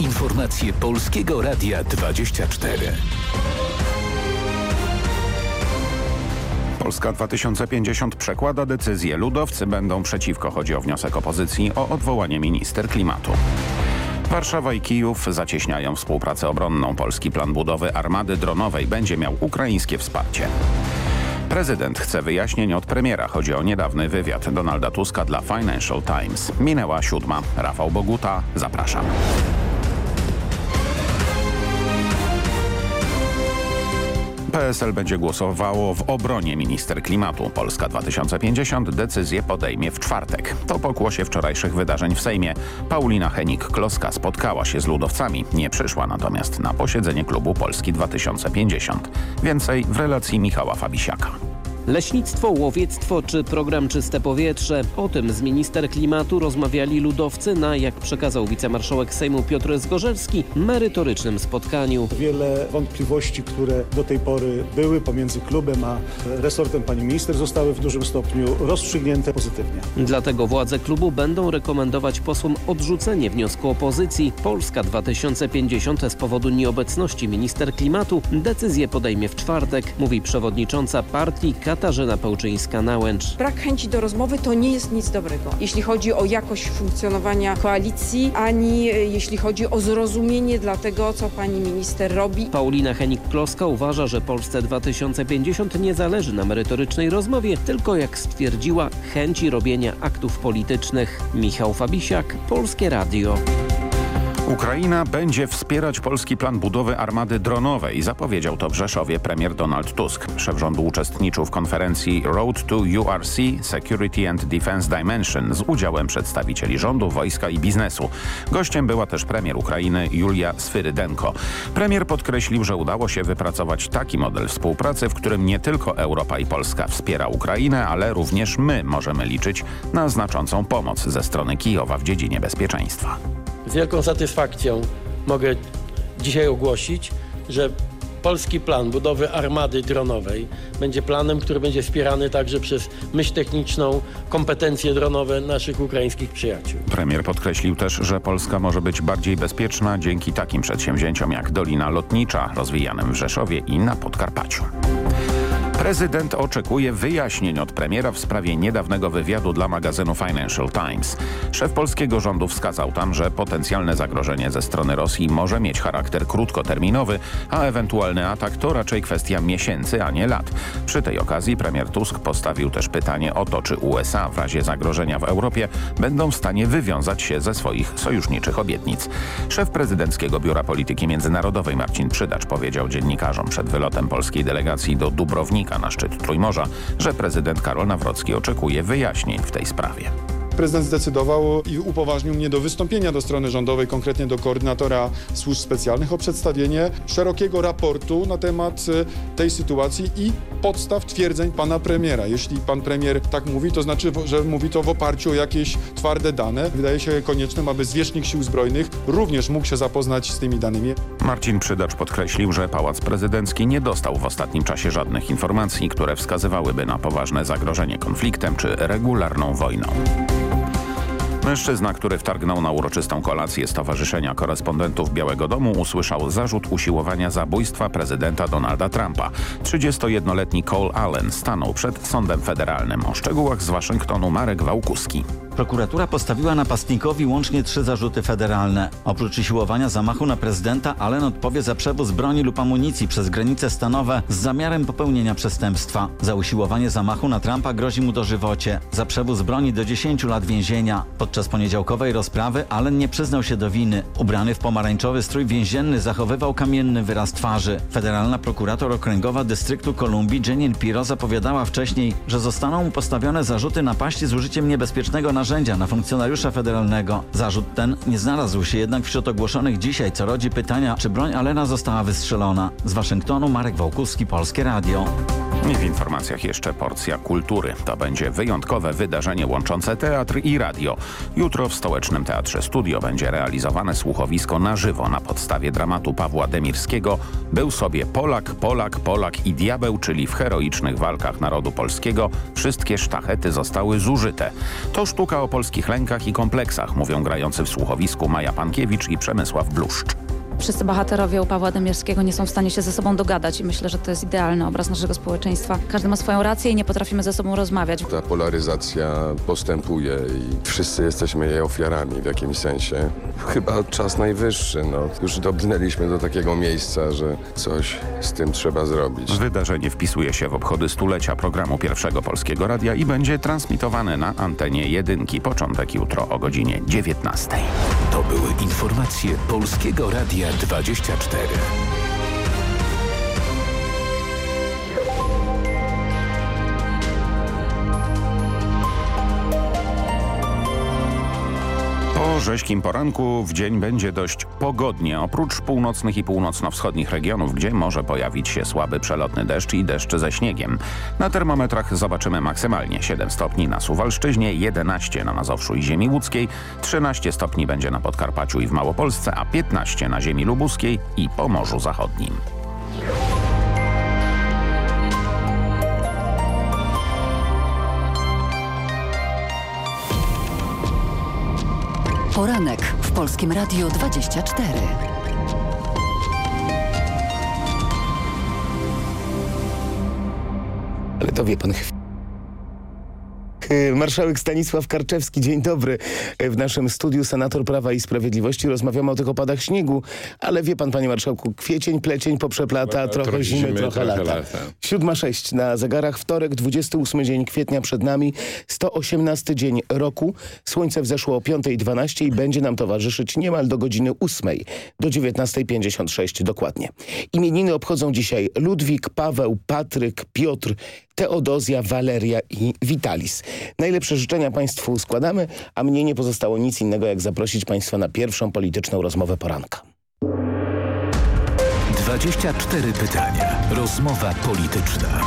informacje Polskiego Radia 24. Polska 2050 przekłada decyzję. Ludowcy będą przeciwko. Chodzi o wniosek opozycji o odwołanie minister klimatu. Warszawa i Kijów zacieśniają współpracę obronną. Polski plan budowy armady dronowej będzie miał ukraińskie wsparcie. Prezydent chce wyjaśnień od premiera. Chodzi o niedawny wywiad Donalda Tuska dla Financial Times. Minęła siódma. Rafał Boguta, zapraszam. PSL będzie głosowało w obronie minister klimatu. Polska 2050 decyzję podejmie w czwartek. To pokłosie wczorajszych wydarzeń w Sejmie. Paulina Henik-Kloska spotkała się z ludowcami. Nie przyszła natomiast na posiedzenie klubu Polski 2050. Więcej w relacji Michała Fabisiaka. Leśnictwo, łowiectwo czy program Czyste Powietrze. O tym z minister klimatu rozmawiali ludowcy na, jak przekazał wicemarszałek Sejmu Piotr Zgorzelski, merytorycznym spotkaniu. Wiele wątpliwości, które do tej pory były pomiędzy klubem a resortem pani minister zostały w dużym stopniu rozstrzygnięte pozytywnie. Dlatego władze klubu będą rekomendować posłom odrzucenie wniosku opozycji. Polska 2050 z powodu nieobecności minister klimatu decyzję podejmie w czwartek, mówi przewodnicząca partii Katarzyna Pełczyńska-Nałęcz. Brak chęci do rozmowy to nie jest nic dobrego, jeśli chodzi o jakość funkcjonowania koalicji, ani jeśli chodzi o zrozumienie dla tego, co pani minister robi. Paulina Henik-Kloska uważa, że Polsce 2050 nie zależy na merytorycznej rozmowie, tylko jak stwierdziła, chęci robienia aktów politycznych. Michał Fabisiak, Polskie Radio. Ukraina będzie wspierać polski plan budowy armady dronowej. Zapowiedział to w Rzeszowie premier Donald Tusk. Szef rządu uczestniczył w konferencji Road to URC Security and Defense Dimension z udziałem przedstawicieli rządu, wojska i biznesu. Gościem była też premier Ukrainy Julia Swyrydenko. Premier podkreślił, że udało się wypracować taki model współpracy, w którym nie tylko Europa i Polska wspiera Ukrainę, ale również my możemy liczyć na znaczącą pomoc ze strony Kijowa w dziedzinie bezpieczeństwa. Z wielką satysfakcją mogę dzisiaj ogłosić, że polski plan budowy armady dronowej będzie planem, który będzie wspierany także przez myśl techniczną, kompetencje dronowe naszych ukraińskich przyjaciół. Premier podkreślił też, że Polska może być bardziej bezpieczna dzięki takim przedsięwzięciom jak Dolina Lotnicza rozwijanym w Rzeszowie i na Podkarpaciu. Prezydent oczekuje wyjaśnień od premiera w sprawie niedawnego wywiadu dla magazynu Financial Times. Szef polskiego rządu wskazał tam, że potencjalne zagrożenie ze strony Rosji może mieć charakter krótkoterminowy, a ewentualny atak to raczej kwestia miesięcy, a nie lat. Przy tej okazji premier Tusk postawił też pytanie o to, czy USA w razie zagrożenia w Europie będą w stanie wywiązać się ze swoich sojuszniczych obietnic. Szef prezydenckiego Biura Polityki Międzynarodowej Marcin Przydacz powiedział dziennikarzom przed wylotem polskiej delegacji do Dubrownika na szczyt Trójmorza, że prezydent Karol Nawrocki oczekuje wyjaśnień w tej sprawie. Prezydent zdecydował i upoważnił mnie do wystąpienia do strony rządowej, konkretnie do koordynatora służb specjalnych o przedstawienie szerokiego raportu na temat e, tej sytuacji i podstaw twierdzeń pana premiera. Jeśli pan premier tak mówi, to znaczy, że mówi to w oparciu o jakieś twarde dane. Wydaje się koniecznym, aby zwierzchnik sił zbrojnych również mógł się zapoznać z tymi danymi. Marcin Przydacz podkreślił, że Pałac Prezydencki nie dostał w ostatnim czasie żadnych informacji, które wskazywałyby na poważne zagrożenie konfliktem czy regularną wojną. Mężczyzna, który wtargnął na uroczystą kolację Stowarzyszenia Korespondentów Białego Domu usłyszał zarzut usiłowania zabójstwa prezydenta Donalda Trumpa. 31-letni Cole Allen stanął przed sądem federalnym. O szczegółach z Waszyngtonu Marek Wałkuski. Prokuratura postawiła napastnikowi łącznie trzy zarzuty federalne. Oprócz usiłowania zamachu na prezydenta, Allen odpowie za przewóz broni lub amunicji przez granice stanowe z zamiarem popełnienia przestępstwa. Za usiłowanie zamachu na Trumpa grozi mu dożywocie. Za przewóz broni do 10 lat więzienia. Podczas poniedziałkowej rozprawy Allen nie przyznał się do winy. Ubrany w pomarańczowy strój więzienny zachowywał kamienny wyraz twarzy. Federalna prokurator okręgowa dystryktu Kolumbii Jenin Piro zapowiadała wcześniej, że zostaną mu postawione zarzuty napaści z użyciem niebezpiecznego narzędzia na funkcjonariusza federalnego. Zarzut ten nie znalazł się jednak wśród ogłoszonych dzisiaj, co rodzi pytania, czy broń Alena została wystrzelona. Z Waszyngtonu Marek Wołkuski, Polskie Radio. W informacjach jeszcze porcja kultury. To będzie wyjątkowe wydarzenie łączące teatr i radio. Jutro w Stołecznym Teatrze Studio będzie realizowane słuchowisko na żywo na podstawie dramatu Pawła Demirskiego Był sobie Polak, Polak, Polak i diabeł, czyli w heroicznych walkach narodu polskiego wszystkie sztachety zostały zużyte. To sztuka o polskich lękach i kompleksach, mówią grający w słuchowisku Maja Pankiewicz i Przemysław Bluszcz. Wszyscy bohaterowie u Pawła Demierskiego nie są w stanie się ze sobą dogadać i myślę, że to jest idealny obraz naszego społeczeństwa. Każdy ma swoją rację i nie potrafimy ze sobą rozmawiać. Ta polaryzacja postępuje i wszyscy jesteśmy jej ofiarami w jakimś sensie. Chyba czas najwyższy, no. Już dobrnęliśmy do takiego miejsca, że coś z tym trzeba zrobić. Wydarzenie wpisuje się w obchody stulecia programu Pierwszego Polskiego Radia i będzie transmitowane na antenie jedynki. Początek jutro o godzinie 19. To były informacje Polskiego Radia 24. Po rzeźkim poranku w dzień będzie dość pogodnie, oprócz północnych i północno-wschodnich regionów, gdzie może pojawić się słaby przelotny deszcz i deszcz ze śniegiem. Na termometrach zobaczymy maksymalnie 7 stopni na Suwalszczyźnie, 11 na Mazowszu i ziemi łódzkiej, 13 stopni będzie na Podkarpaciu i w Małopolsce, a 15 na ziemi lubuskiej i Pomorzu Zachodnim. Poranek w Polskim Radiu 24. Ale to wie pan... Marszałek Stanisław Karczewski, dzień dobry. W naszym studiu senator Prawa i Sprawiedliwości rozmawiamy o tych opadach śniegu, ale wie pan, panie marszałku, kwiecień, plecień poprzeplata, trochę, trochę zimy, trochę, lata. lata. Siódma sześć na zegarach, wtorek, 28 dzień kwietnia przed nami, 118 dzień roku. Słońce wzeszło o 5.12 i będzie nam towarzyszyć niemal do godziny 8, do 19.56 dokładnie. Imieniny obchodzą dzisiaj Ludwik, Paweł, Patryk, Piotr, Teodozja, Waleria i Witalis. Najlepsze życzenia Państwu składamy, a mnie nie pozostało nic innego jak zaprosić Państwa na pierwszą polityczną rozmowę poranka. 24 pytania. Rozmowa polityczna.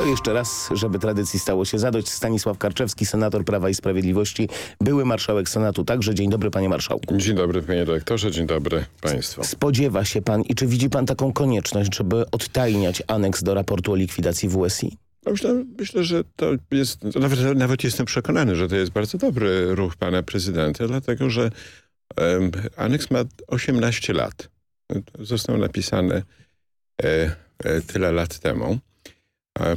To jeszcze raz, żeby tradycji stało się zadość, Stanisław Karczewski, senator Prawa i Sprawiedliwości, były marszałek Senatu. Także dzień dobry panie marszałku. Dzień dobry panie redaktorze, dzień dobry państwu. Spodziewa się pan i czy widzi pan taką konieczność, żeby odtajniać aneks do raportu o likwidacji WSI? No Myślę, myślę, że to jest, nawet, nawet jestem przekonany, że to jest bardzo dobry ruch pana prezydenta, dlatego że um, aneks ma 18 lat. Został napisany e, e, tyle lat temu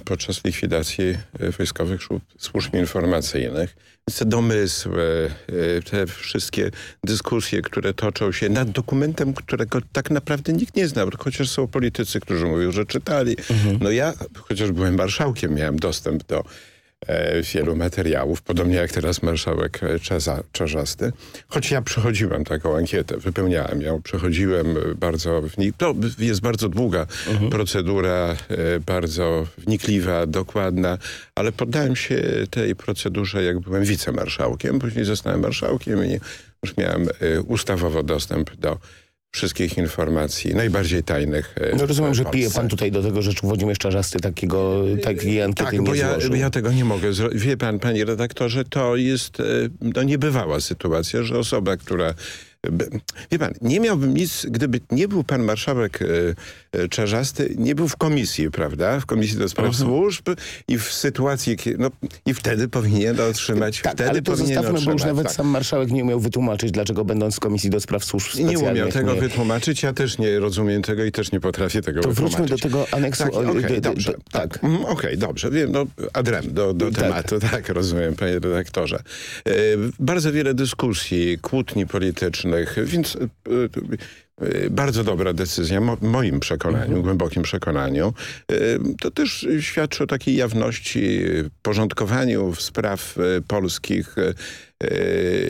podczas likwidacji e, wojskowych służb, informacyjnych. Więc te domysły, e, te wszystkie dyskusje, które toczą się nad dokumentem, którego tak naprawdę nikt nie zna, chociaż są politycy, którzy mówią, że czytali. No ja, chociaż byłem marszałkiem, miałem dostęp do e, wielu materiałów, podobnie jak teraz marszałek e, Czeza, Czarzasty. Choć ja przechodziłem taką ankietę, wypełniałem ją, przechodziłem e, bardzo, wni- to jest bardzo długa procedura, e, bardzo wnikliwa, dokładna, ale poddałem się tej procedurze, jak byłem wicemarszałkiem, później zostałem marszałkiem i już miałem e, ustawowo dostęp do wszystkich informacji, najbardziej tajnych. e, No rozumiem, że pije pan tutaj do tego, że Włodzimierz Czarzasty takiego, takiej ankiety Tak, nie bo ja, ja tego nie mogę. Wie pan, panie redaktorze, to jest e, no, niebywała sytuacja, że osoba, która... Wie pan, nie miałbym nic, gdyby nie był pan marszałek e, e, Czarzasty, nie był w komisji, prawda? W komisji do spraw Mhm. służb i w sytuacji, no i wtedy powinien otrzymać, Tak, wtedy ale to powinien zostawmy, bo już otrzymać, nawet tak. sam marszałek nie umiał wytłumaczyć, dlaczego będąc w Komisji do Spraw Służb Nie umiał tego nie- wytłumaczyć, ja też nie rozumiem tego i też nie potrafię tego To wytłumaczyć. wróćmy do tego aneksu. Tak, okej, do- dobrze. do- tak. tak. Mhm, Okej, dobrze. Wiem, no, adrem do, do Tak. tematu, tak, rozumiem, panie redaktorze. E, bardzo wiele dyskusji, kłótni politycznych, więc e, e, bardzo dobra decyzja, mo, moim przekonaniu, Mhm. głębokim przekonaniu. E, to też świadczy o takiej jawności, porządkowaniu spraw polskich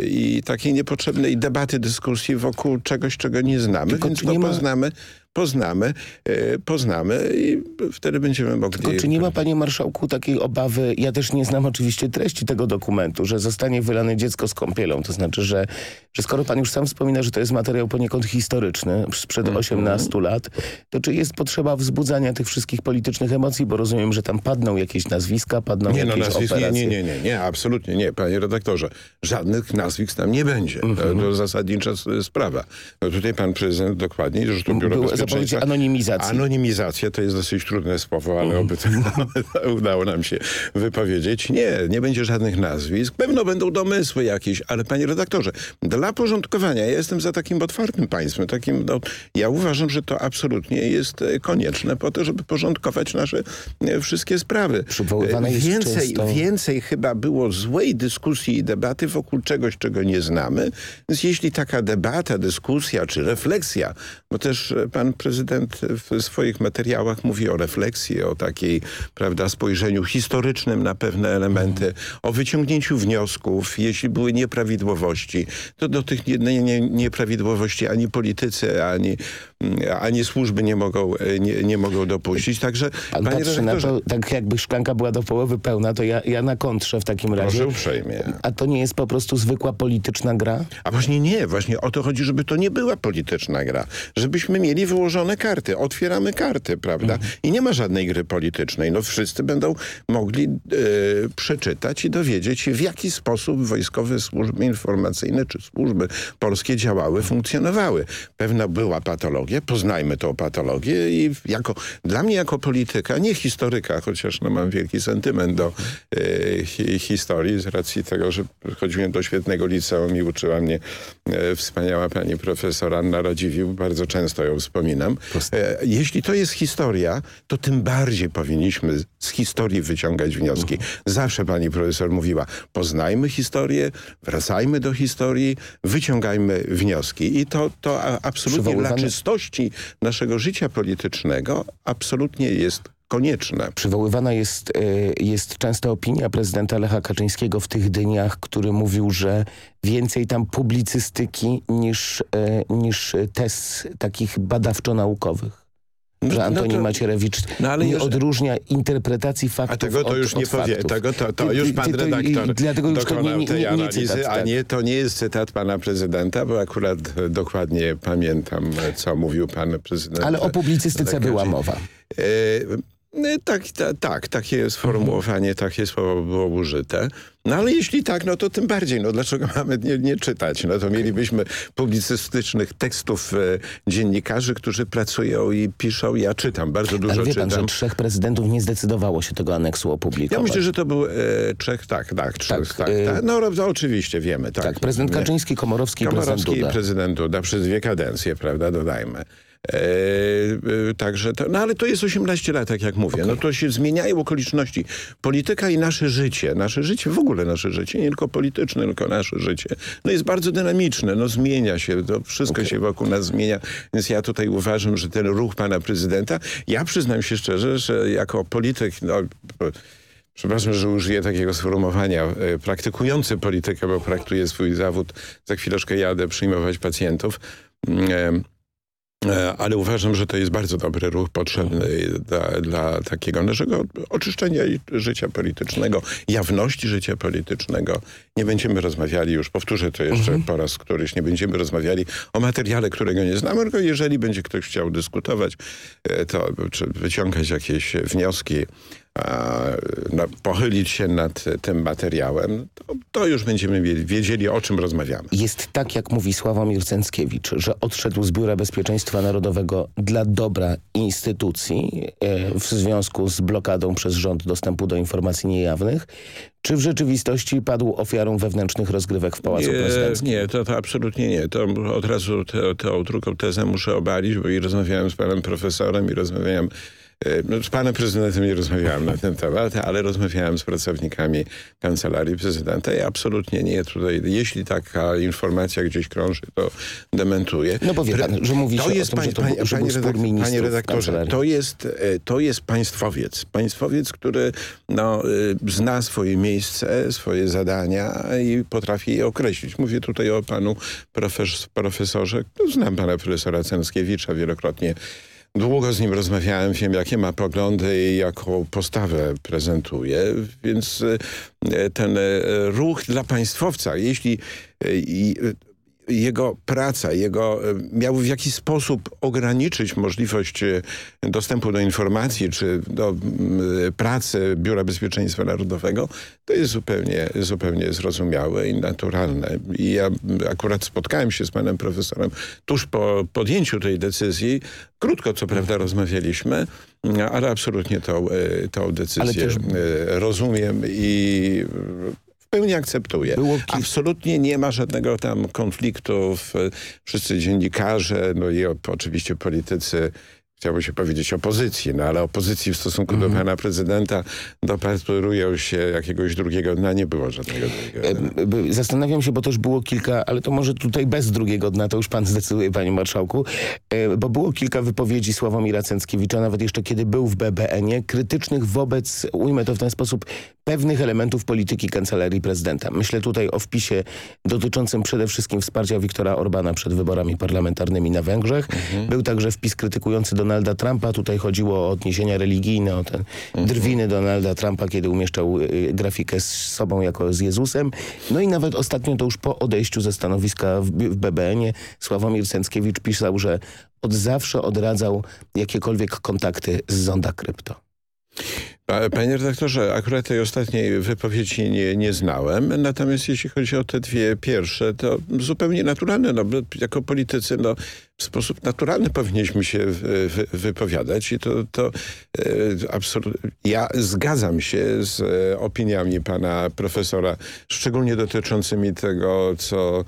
i takiej niepotrzebnej debaty, dyskusji wokół czegoś, czego nie znamy, Tylko więc to ma- poznamy, poznamy, e, poznamy i wtedy będziemy mogli... Tylko czy nie ma panie marszałku takiej obawy, ja też nie znam oczywiście treści tego dokumentu, że zostanie wylane dziecko z kąpielą, to znaczy, że, że skoro pan już sam wspomina, że to jest materiał poniekąd historyczny sprzed Mhm. 18 lat, to czy jest potrzeba wzbudzania tych wszystkich politycznych emocji, bo rozumiem, że tam padną jakieś nazwiska, padną Nie, no jakieś nazwisk, nie, operacje. nie, nie, nie, nie, absolutnie nie, panie redaktorze. Żadnych nazwisk tam nie będzie. To, Mhm. to zasadnicza s- sprawa. No tutaj pan prezydent dokładnie, że to Biuro Była Zapowiedź anonimizacji. Anonimizacja to jest dosyć trudne słowo, ale oby to udało nam się wypowiedzieć. Nie, nie będzie żadnych nazwisk. Pewno będą domysły jakieś, ale panie redaktorze, dla porządkowania, ja jestem za takim otwartym państwem, takim, no, ja uważam, że to absolutnie jest e, konieczne po to, żeby porządkować nasze e, wszystkie sprawy. E, Więcej, często- więcej chyba było złej dyskusji i debaty wokół czegoś, czego nie znamy. Więc jeśli taka debata, dyskusja czy refleksja, bo też e, pan prezydent w swoich materiałach mówi o refleksji, o takiej, prawda, spojrzeniu historycznym na pewne elementy, o wyciągnięciu wniosków, jeśli były nieprawidłowości, to do tych nie, nie, nie, nieprawidłowości ani politycy, ani, ani służby nie mogą, nie, nie mogą dopuścić. Także, Pan panie patrzy na to, tak jakby szklanka była do połowy pełna, to ja, ja na kontrze w takim razie. Proszę uprzejmie. A to nie jest po prostu zwykła polityczna gra? A właśnie nie, właśnie o to chodzi, żeby to nie była polityczna gra. Żebyśmy mieli wyłożone karty. Otwieramy karty, prawda? I nie ma żadnej gry politycznej. No wszyscy będą mogli e, przeczytać i dowiedzieć się, w jaki sposób wojskowe służby informacyjne czy służby polskie działały, funkcjonowały. Pewna była patologia, poznajmy tą patologię i jako, dla mnie jako polityka, nie historyka, chociaż no, mam wielki sentyment do e, hi, historii z racji tego, że chodziłem do świetnego liceum i uczyła mnie e, wspaniała pani profesor Anna Radziwiłł. Bardzo często ją wspominam. E, jeśli to jest historia, to tym bardziej powinniśmy z historii wyciągać wnioski. Zawsze pani profesor mówiła, poznajmy historię, wracajmy do historii, wyciągajmy wnioski. I to, to absolutnie dla czystości naszego życia politycznego absolutnie jest konieczne. Przywoływana jest, e, jest często opinia prezydenta Lecha Kaczyńskiego w tych dniach, który mówił, że więcej tam publicystyki niż, e, niż tez takich badawczo-naukowych. Że no Antoni to- Macierewicz No nie już- odróżnia interpretacji faktów A tego to od, już nie powie. Tego to, to Ty- już pan ty- to- redaktor Dlatego już to nie, dokonał nie, tej nie, nie analizy, cytat. a tak. nie, to nie jest cytat pana prezydenta, bo akurat e, dokładnie pamiętam, e, co mówił pan prezydent. Ale o publicystyce była mowa. E, tak, ta, tak, takie sformułowanie, takie słowo było użyte. No ale jeśli tak, no to tym bardziej. No dlaczego mamy nie, nie czytać? No to mielibyśmy publicystycznych tekstów e, dziennikarzy, którzy pracują i piszą. Ja czytam, bardzo dużo Ale wie czytam. pan, że trzech prezydentów nie zdecydowało się tego aneksu opublikować. Ja myślę, że to był e, Czech, tak, tak, Czech, tak, e, tak. No, no oczywiście wiemy, tak. Tak, prezydent. Kaczyński, Komorowski i prezydent Komorowski Duda. i prezydent Duda przez dwie kadencje, prawda, dodajmy. E, e, także to, no ale to jest 18 lat, tak jak mówię. No to się zmieniają okoliczności. Polityka i nasze życie, nasze życie, w ogóle nasze życie, nie tylko polityczne, tylko nasze życie, no jest bardzo dynamiczne, no zmienia się, to wszystko się wokół nas zmienia, więc ja tutaj uważam, że ten ruch pana prezydenta, ja przyznam się szczerze, że jako polityk, no, Przepraszam, że użyję takiego sformułowania. e, Praktykujący politykę, bo praktuję swój zawód. Za chwileczkę jadę przyjmować pacjentów. E, Ale uważam, że to jest bardzo dobry ruch potrzebny dla, dla takiego naszego oczyszczenia życia politycznego, jawności życia politycznego. Nie będziemy rozmawiali, już powtórzę to jeszcze po raz któryś, nie będziemy rozmawiali o materiale, którego nie znamy, tylko jeżeli będzie ktoś chciał dyskutować, e, to czy wyciągać jakieś wnioski, no, pochylić się nad tym materiałem, to, to już będziemy wiedzieli, o czym rozmawiamy. Jest tak, jak mówi Sławomir Cęckiewicz, że odszedł z Biura Bezpieczeństwa Narodowego dla dobra instytucji e, w związku z blokadą przez rząd dostępu do informacji niejawnych, czy w rzeczywistości padł ofiarą wewnętrznych rozgrywek w Pałacu Prezydenckim? Nie, to, to absolutnie nie. To od razu tę, drugą tezę muszę obalić, bo i rozmawiałem z panem profesorem i rozmawiałem z panem prezydentem nie rozmawiałem na ten temat, ale rozmawiałem z pracownikami kancelarii prezydenta i absolutnie nie tutaj, jeśli taka informacja gdzieś krąży, to dementuję. No bo wie pan, że mówi się to jest o tym, że to był, że panie, panie redaktorze, to jest, e, to jest państwowiec. Państwowiec, który no, y, zna swoje miejsce, swoje zadania i potrafi je określić. Mówię tutaj o panu profes profesorze. Znam pana profesora Cęckiewicza wielokrotnie. Długo z nim rozmawiałem, wiem jakie ma poglądy i jaką postawę prezentuje, więc y, ten y, ruch dla państwowca, jeśli y, jego praca, jego e, miał w jakiś sposób ograniczyć możliwość e, dostępu do informacji czy do pracy Biura Bezpieczeństwa Narodowego, to jest zupełnie, zupełnie zrozumiałe i naturalne. I ja akurat spotkałem się z panem profesorem tuż po podjęciu tej decyzji. Krótko co prawda rozmawialiśmy, ale absolutnie tą, e, tą decyzję też... rozumiem i pełni akceptuję. Absolutnie nie ma żadnego tam konfliktu. Wszyscy dziennikarze, no i oczywiście politycy chciało się powiedzieć opozycji, no ale opozycji w stosunku do pana prezydenta dopatrują się jakiegoś drugiego dna. Nie było żadnego drugiego dna. Zastanawiam się, bo też było kilka, ale to może tutaj bez drugiego dna, to już pan zdecyduje, panie marszałku, bo było kilka wypowiedzi Sławomira Cęckiewicza, nawet jeszcze kiedy był w BBN-ie, krytycznych wobec, ujmę to w ten sposób, pewnych elementów polityki Kancelarii Prezydenta. Myślę tutaj o wpisie dotyczącym przede wszystkim wsparcia Viktora Orbana przed wyborami parlamentarnymi na Węgrzech. Mhm. Był także wpis krytykujący Donalda Trumpa. Tutaj chodziło o odniesienia religijne, o ten mhm. drwiny Donalda Trumpa, kiedy umieszczał y, grafikę z sobą jako z Jezusem. No i nawet ostatnio to już po odejściu ze stanowiska w, w BBN-ie Sławomir Cęckiewicz pisał, że od zawsze odradzał jakiekolwiek kontakty z zonda krypto. Panie redaktorze, akurat tej ostatniej wypowiedzi nie, nie znałem, natomiast jeśli chodzi o te dwie pierwsze, to zupełnie naturalne, no, jako politycy, no, w sposób naturalny powinniśmy się wy, wypowiadać i to, to e, absolutnie, ja zgadzam się z e, opiniami pana profesora, szczególnie dotyczącymi tego, co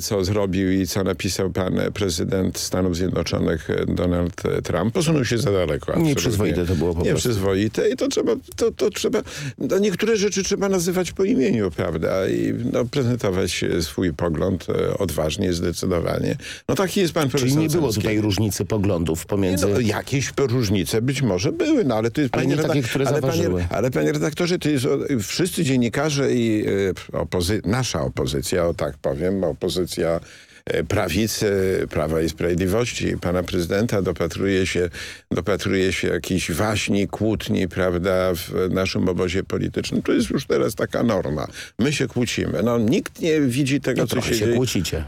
co zrobił i co napisał pan prezydent Stanów Zjednoczonych Donald Trump. Posunął się za daleko. Absolutnie. Nieprzyzwoite to było po Nieprzyzwoite i to trzeba, to, to trzeba, no niektóre rzeczy trzeba nazywać po imieniu, prawda? I no, prezentować swój pogląd e, odważnie, zdecydowanie. No taki jest pan profesor Czyli nie było tutaj różnicy poglądów pomiędzy... no, jakieś różnice być może były, no ale to jest... Ale nie takie, które ale. Panie, ale panie redaktorze, to jest wszyscy dziennikarze i e, opozy nasza opozycja, o tak powiem, powiem, opozycja e, prawicy, Prawa i Sprawiedliwości, pana prezydenta dopatruje się, dopatruje się jakiejś waśni, kłótni, prawda, w naszym obozie politycznym. To jest już teraz taka norma. My się kłócimy. No, nikt nie widzi tego, no, co się, się dzieje. kłócicie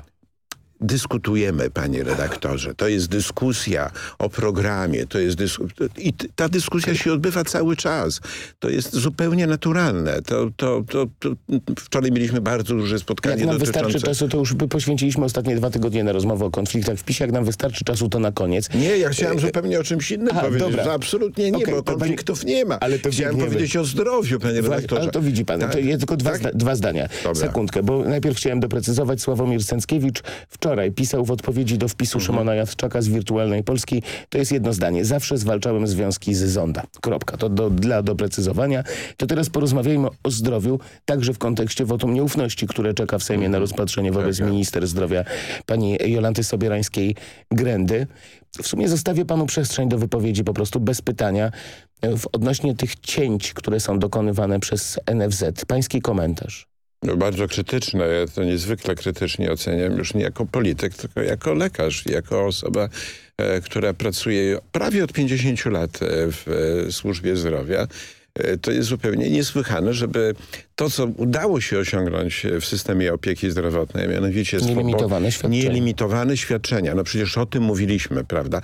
dyskutujemy, panie redaktorze. To jest dyskusja o programie. To jest. I ta dyskusja się odbywa cały czas. To jest zupełnie naturalne. To, to, to, to wczoraj mieliśmy bardzo duże spotkanie Jak nam dotyczące... wystarczy czasu, to już poświęciliśmy ostatnie dwa tygodnie na rozmowę o konfliktach w PiSie. Jak nam wystarczy czasu, to na koniec. Nie, ja chciałem zupełnie o czymś innym Aha, powiedzieć. Dobra. Absolutnie nie, okay, bo konfliktów nie ma. Ale to chciałem powiedzieć o zdrowiu, panie redaktorze. Ale to widzi pan. Tak? To jest tylko dwa, tak? zda dwa zdania. Dobra. Sekundkę, bo najpierw chciałem doprecyzować. Sławomir Cęckiewicz wczoraj pisał w odpowiedzi do wpisu mhm. Szymona Jadczaka z Wirtualnej Polski. To jest jedno zdanie. Zawsze zwalczałem związki z Zonda. Kropka. To do, dla doprecyzowania. To teraz porozmawiajmy o zdrowiu, także w kontekście wotum nieufności, które czeka w Sejmie na mhm. rozpatrzenie wobec tak, minister zdrowia pani Jolanty Sobierańskiej-Grendy. W sumie zostawię panu przestrzeń do wypowiedzi po prostu bez pytania w odnośnie tych cięć, które są dokonywane przez NFZ. Pański komentarz. No, bardzo krytyczne. Ja to niezwykle krytycznie oceniam już nie jako polityk, tylko jako lekarz, jako osoba, e, która pracuje prawie od 50 lat e, w e, służbie zdrowia. To jest zupełnie niesłychane, żeby to, co udało się osiągnąć w systemie opieki zdrowotnej, mianowicie nielimitowane świadczenia. nielimitowane świadczenia. No przecież o tym mówiliśmy, prawda?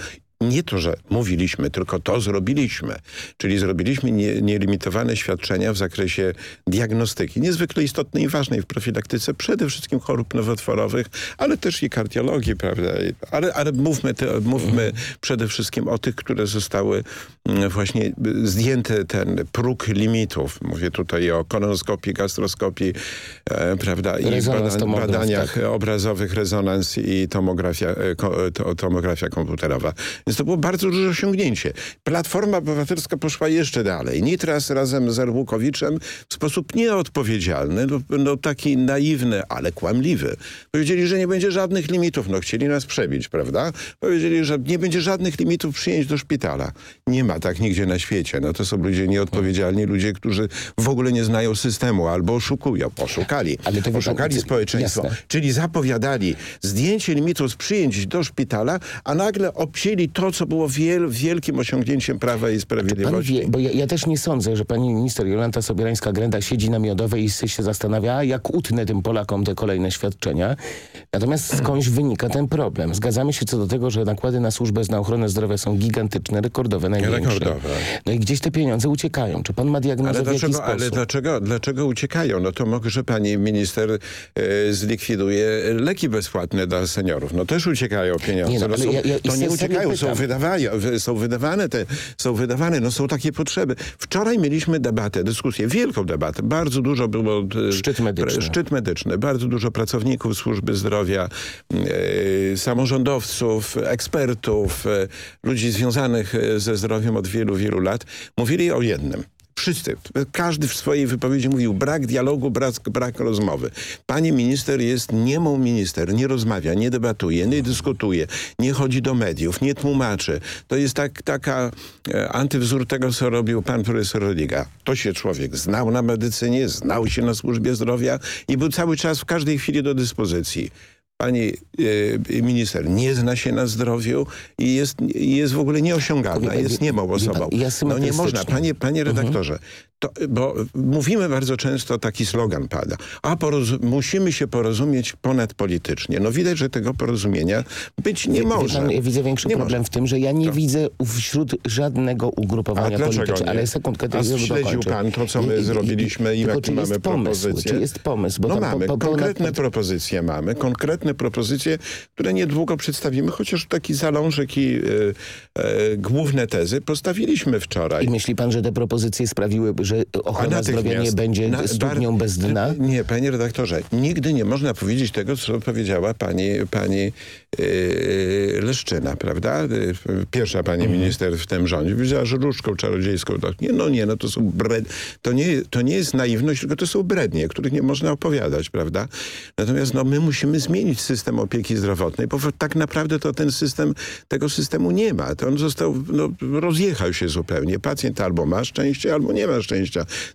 Nie to, że mówiliśmy, tylko to zrobiliśmy. Czyli zrobiliśmy nie, nielimitowane świadczenia w zakresie diagnostyki. Niezwykle istotnej i ważnej w profilaktyce przede wszystkim chorób nowotworowych, ale też i kardiologii, prawda? Ale, ale mówmy, te, mówmy przede wszystkim o tych, które zostały mm, właśnie zdjęte ten próg limitów. Mówię tutaj o kolonoskopii, gastroskopii, e, prawda? I bada, badaniach tak. obrazowych, rezonans i tomografia, e, ko, to, tomografia komputerowa. Więc to było bardzo duże osiągnięcie. Platforma Obywatelska poszła jeszcze dalej. Nitras razem z Arłukowiczem w sposób nieodpowiedzialny, no, no taki naiwny, ale kłamliwy. Powiedzieli, że nie będzie żadnych limitów. No chcieli nas przebić, prawda? Powiedzieli, że nie będzie żadnych limitów przyjęć do szpitala. Nie ma tak nigdzie na świecie. No to są ludzie nieodpowiedzialni, ludzie, którzy w ogóle nie znają systemu albo oszukują. Oszukali. Ale to Oszukali społeczeństwo. Jasne. Czyli zapowiadali zdjęcie limitów przyjęć do szpitala, a nagle obcięli to, co było wiel, wielkim osiągnięciem Prawa i Sprawiedliwości. Wie, bo ja, ja, też nie sądzę, że pani minister Jolanta Sobierańska-Grenda siedzi na Miodowej i się zastanawia, jak utnę tym Polakom te kolejne świadczenia. Natomiast skądś wynika ten problem. Zgadzamy się co do tego, że nakłady na służbę na ochronę zdrowia są gigantyczne, rekordowe, największe. Rekordowe. No i gdzieś te pieniądze uciekają. Czy pan ma diagnozę ale dlaczego, w jaki Ale dlaczego, dlaczego uciekają? No to może pani minister e, zlikwiduje leki bezpłatne dla seniorów. No też uciekają pieniądze. Nie, no, są, ja, ja, to nie uciekają, są wydawane, są wydawane, te, są wydawane, no są takie potrzeby. Wczoraj mieliśmy debatę, dyskusję, wielką debatę. Bardzo dużo było... E, szczyt medyczny. Szczyt medyczny. Bardzo dużo pracowników służby zdrowia, e, samorządowców, ekspertów, e, ludzi związanych ze zdrowiem od wielu, wielu lat. Mówili o jednym wszyscy, każdy w swojej wypowiedzi mówił brak dialogu, brak, brak rozmowy. Pani minister jest niemą minister, nie rozmawia, nie debatuje, nie dyskutuje, nie chodzi do mediów, nie tłumaczy. To jest tak, taka e, antywzór tego, co robił pan profesor Rodiga. To się człowiek znał na medycynie, znał się na służbie zdrowia i był cały czas w każdej chwili do dyspozycji pani e, minister nie zna się na zdrowiu i jest, jest w ogóle nieosiągalna, jest niemą osobą. No nie można, panie, panie mhm. redaktorze, to, bo mówimy bardzo często, taki slogan pada, a musimy się porozumieć ponadpolitycznie. No widać, że tego porozumienia być nie może. Pan, ja widzę większy nie problem może. w tym, że ja nie to. widzę wśród żadnego ugrupowania politycznego. Ale sekundkę, to śledził pan to, co my I, zrobiliśmy i, i, i jakie mamy pomysł, propozycje? Czy jest pomysł? Bo no mamy, po, po, konkretne ponad... propozycje mamy, konkretne propozycje, które niedługo przedstawimy, chociaż taki zalążek i y, y, główne tezy postawiliśmy wczoraj. I myśli pan, że te propozycje sprawiłyby, że ochrona zdrowia nie będzie na, studnią bez dna? Nie, panie redaktorze, nigdy nie można powiedzieć tego, co powiedziała pani, pani yy, Leszczyna, prawda? Pierwsza pani mhm. minister w tym rządzie. Powiedziała, że różdżką czarodziejską. Tak. Nie, no nie, no to są bred... To nie, to nie jest naiwność, tylko to są brednie, których nie można opowiadać, prawda? Natomiast no, my musimy zmienić system opieki zdrowotnej, bo tak naprawdę to ten system, tego systemu nie ma. To on został, no, rozjechał się zupełnie. Pacjent albo ma szczęście, albo nie ma szczęścia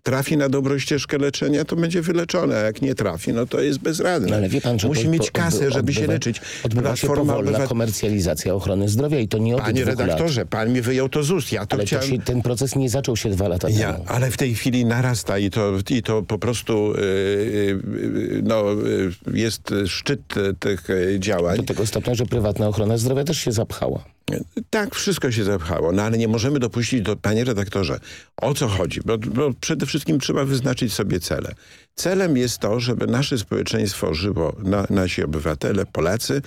Trafi na dobrą ścieżkę leczenia, to będzie wyleczone, a jak nie trafi, no to jest bezradne. No, ale wie pan, że Musi mieć kasę, żeby się leczyć. Odbywa się powolna komercjalizacja ochrony zdrowia i to nie od Panie redaktorze, lat. pan mi wyjął to z ust. Ja to ale chciałem... to się, ten proces nie zaczął się dwa lata ja, temu. Ale w tej chwili narasta i to, i to po prostu yy, yy, no, yy, jest szczyt tych działań. Do tego stopnia, że prywatna ochrona zdrowia też się zapchała. Tak, wszystko się zapchało, no ale nie możemy dopuścić, do, panie redaktorze, o co chodzi? Bo, bo przede wszystkim trzeba wyznaczyć sobie cele. Celem jest to, żeby nasze społeczeństwo żyło, na, nasi obywatele, Polacy,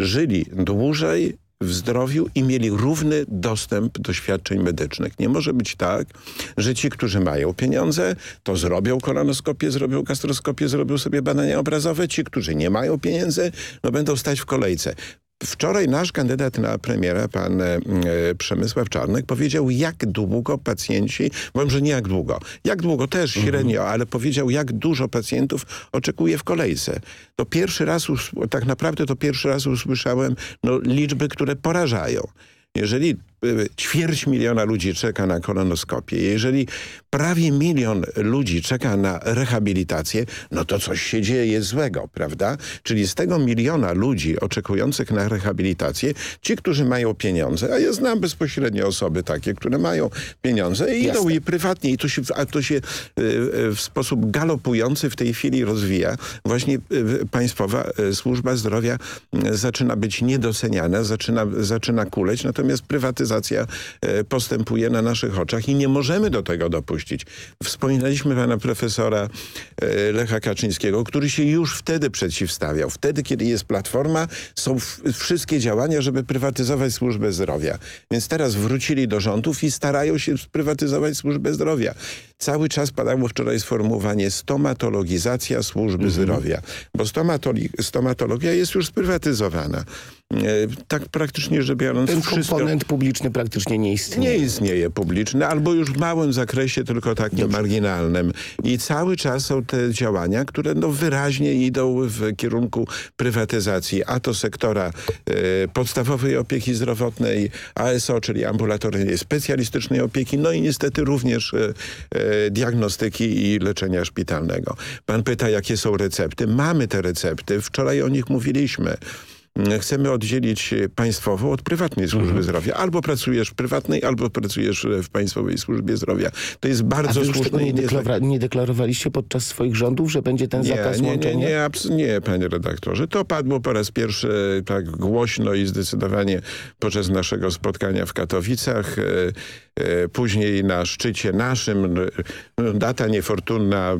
żyli dłużej, w zdrowiu i mieli równy dostęp do świadczeń medycznych. Nie może być tak, że ci, którzy mają pieniądze, to zrobią kolonoskopię, zrobią gastroskopię, zrobią sobie badania obrazowe. Ci, którzy nie mają pieniędzy, no będą stać w kolejce. Wczoraj nasz kandydat na premiera, pan e, Przemysław Czarnek, powiedział, jak długo pacjenci, powiem, że nie jak długo, jak długo też mhm. średnio, ale powiedział, jak dużo pacjentów oczekuje w kolejce. To pierwszy raz, tak naprawdę to pierwszy raz usłyszałem no, liczby, które porażają. Jeżeli ćwierć miliona ludzi czeka na kolonoskopię, jeżeli prawie milion ludzi czeka na rehabilitację, no to coś się dzieje złego, prawda? Czyli z tego miliona ludzi oczekujących na rehabilitację, ci, którzy mają pieniądze, a ja znam bezpośrednio osoby takie, które mają pieniądze i Jasne. idą i prywatnie, i to się, a to się y, y, w sposób galopujący w tej chwili rozwija. Właśnie y, Państwowa Służba Zdrowia zaczyna być niedoceniana, zaczyna, zaczyna kuleć, natomiast prywatyzacja prywatyzacja e, postępuje na naszych oczach i nie możemy do tego dopuścić. Wspominaliśmy pana profesora e, Lecha Kaczyńskiego, który się już wtedy przeciwstawiał. Wtedy, kiedy jest Platforma, są wszystkie działania, żeby prywatyzować służbę zdrowia. Więc teraz wrócili do rządów i starają się sprywatyzować służbę zdrowia. Cały czas padało wczoraj sformułowanie stomatologizacja służby mhm. zdrowia, bo stomatologia jest już sprywatyzowana. E, tak praktycznie rzecz biorąc... Ten wszystko, komponent publiczny praktycznie nie istnieje. Nie istnieje publiczny, albo już w małym zakresie, tylko takim Dobrze. marginalnym. I cały czas są te działania, które no wyraźnie idą w kierunku prywatyzacji, a to sektora e, podstawowej opieki zdrowotnej, ASO, czyli ambulatoryjnej specjalistycznej opieki, no i niestety również e, diagnostyki i leczenia szpitalnego. Pan pyta, jakie są recepty. Mamy te recepty. Wczoraj o nich mówiliśmy chcemy oddzielić państwową od prywatnej służby mhm. zdrowia. Albo pracujesz w prywatnej, albo pracujesz w państwowej służbie zdrowia. To jest bardzo słuszne. Nie, deklara nie, deklarowaliście podczas swoich rządów, że będzie ten nie, zakaz nie, łączenia? Nie, nie, nie, panie redaktorze. To padło po raz pierwszy tak głośno i zdecydowanie podczas naszego spotkania w Katowicach. E, e, później na szczycie naszym, data niefortunna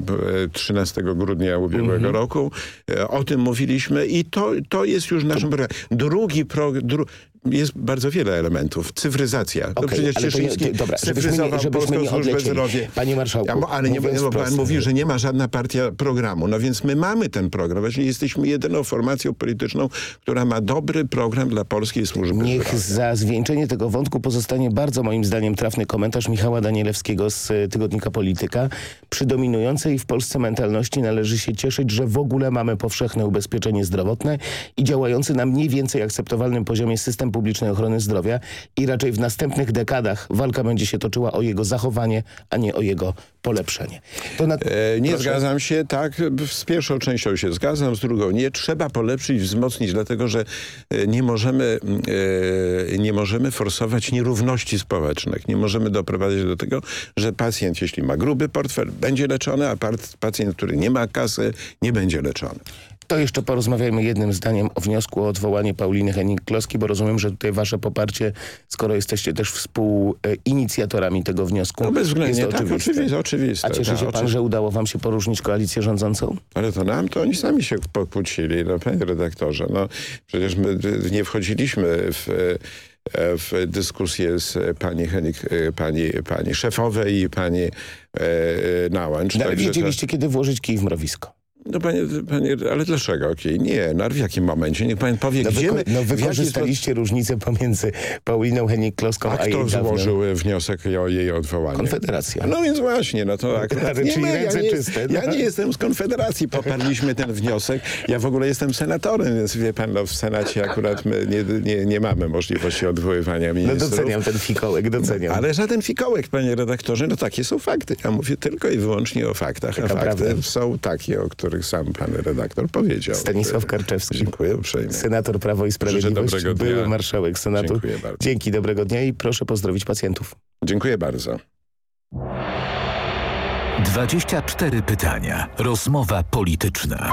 13 grudnia ubiegłego mhm. roku. E, o tym mówiliśmy i to, to jest już naszym Drugi, pro, dru, jest bardzo wiele elementów. Cyfryzacja. Okay, przecież Cieszyński to, dobra, cyfryzował żebyśmy nie, Polską Służbę Panie Marszałku, ja, Ale nie, bo pan mówi, że nie ma żadna partia programu. No więc my mamy ten program. Właśnie jesteśmy jedyną formacją polityczną, która ma dobry program dla polskiej służby Niech zdrowia. za zwieńczenie tego wątku pozostanie bardzo moim zdaniem trafny komentarz Michała Danielewskiego z e, tygodnika Polityka. Przy dominującej w Polsce mentalności należy się cieszyć, że w ogóle mamy powszechne ubezpieczenie zdrowotne i działający na mniej więcej akceptowalnym poziomie system publicznej ochrony zdrowia i raczej w następnych dekadach walka będzie się toczyła o jego zachowanie, a nie o jego polepszenie. Na... E, nie Proszę. zgadzam się, tak, z pierwszą częścią się zgadzam, z drugą nie. Trzeba polepszyć, wzmocnić, dlatego że e, nie możemy, e, nie możemy forsować nierówności społecznych. Nie możemy doprowadzić do tego, że pacjent, jeśli ma gruby portfel, będzie leczony, a pacjent, który nie ma kasy, nie będzie leczony. To jeszcze porozmawiajmy jednym zdaniem o wniosku o odwołanie Pauliny Henning-Kloski, bo rozumiem, że tutaj wasze poparcie, skoro jesteście też współinicjatorami tego wniosku, no bezwzględnie, jest tak, oczywiste. oczywiste. A cieszy tak, się pan, że udało wam się poróżnić koalicję rządzącą? Ale to nam, to oni sami się pokłócili, no panie redaktorze. No, przecież my nie wchodziliśmy w w dyskusję z pani, Henik, pani, pani szefowej i pani e, Nałęcz. No, ale wiedzieliście, to... kiedy włożyć kij w mrowisko? No panie, panie, ale dlaczego? Okay, nie, no w jakim momencie? Niech pan powie, no gdzie my... No wykorzystaliście różnicę pomiędzy Pauliną Henik-Kloską a, a kto złożył wniosek o jej odwołanie? Konfederacja. No więc właśnie, no to akurat nie my, ja, nie, czyste, ja no. nie jestem z Konfederacji, poparliśmy ten wniosek. Ja w ogóle jestem senatorem, więc wie pan, no w Senacie akurat my nie, nie, nie mamy możliwości odwoływania ministrów. No doceniam ten fikołek, doceniam. ale żaden fikołek, panie redaktorze, no takie są fakty. Ja mówię tylko i wyłącznie o faktach, Taka a fakty prawda. są takie, o których sam pan redaktor powiedział. Stanisław Karczewski. Dziękuję uprzejmie. Senator Prawo i Sprawiedliwość, były marszałek Senatu. Dziękuję bardzo. Dzięki, dobrego dnia i proszę pozdrowić pacjentów. Dziękuję bardzo. 24 pytania. Rozmowa polityczna.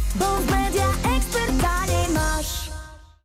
Bo w Media Expert taniej masz.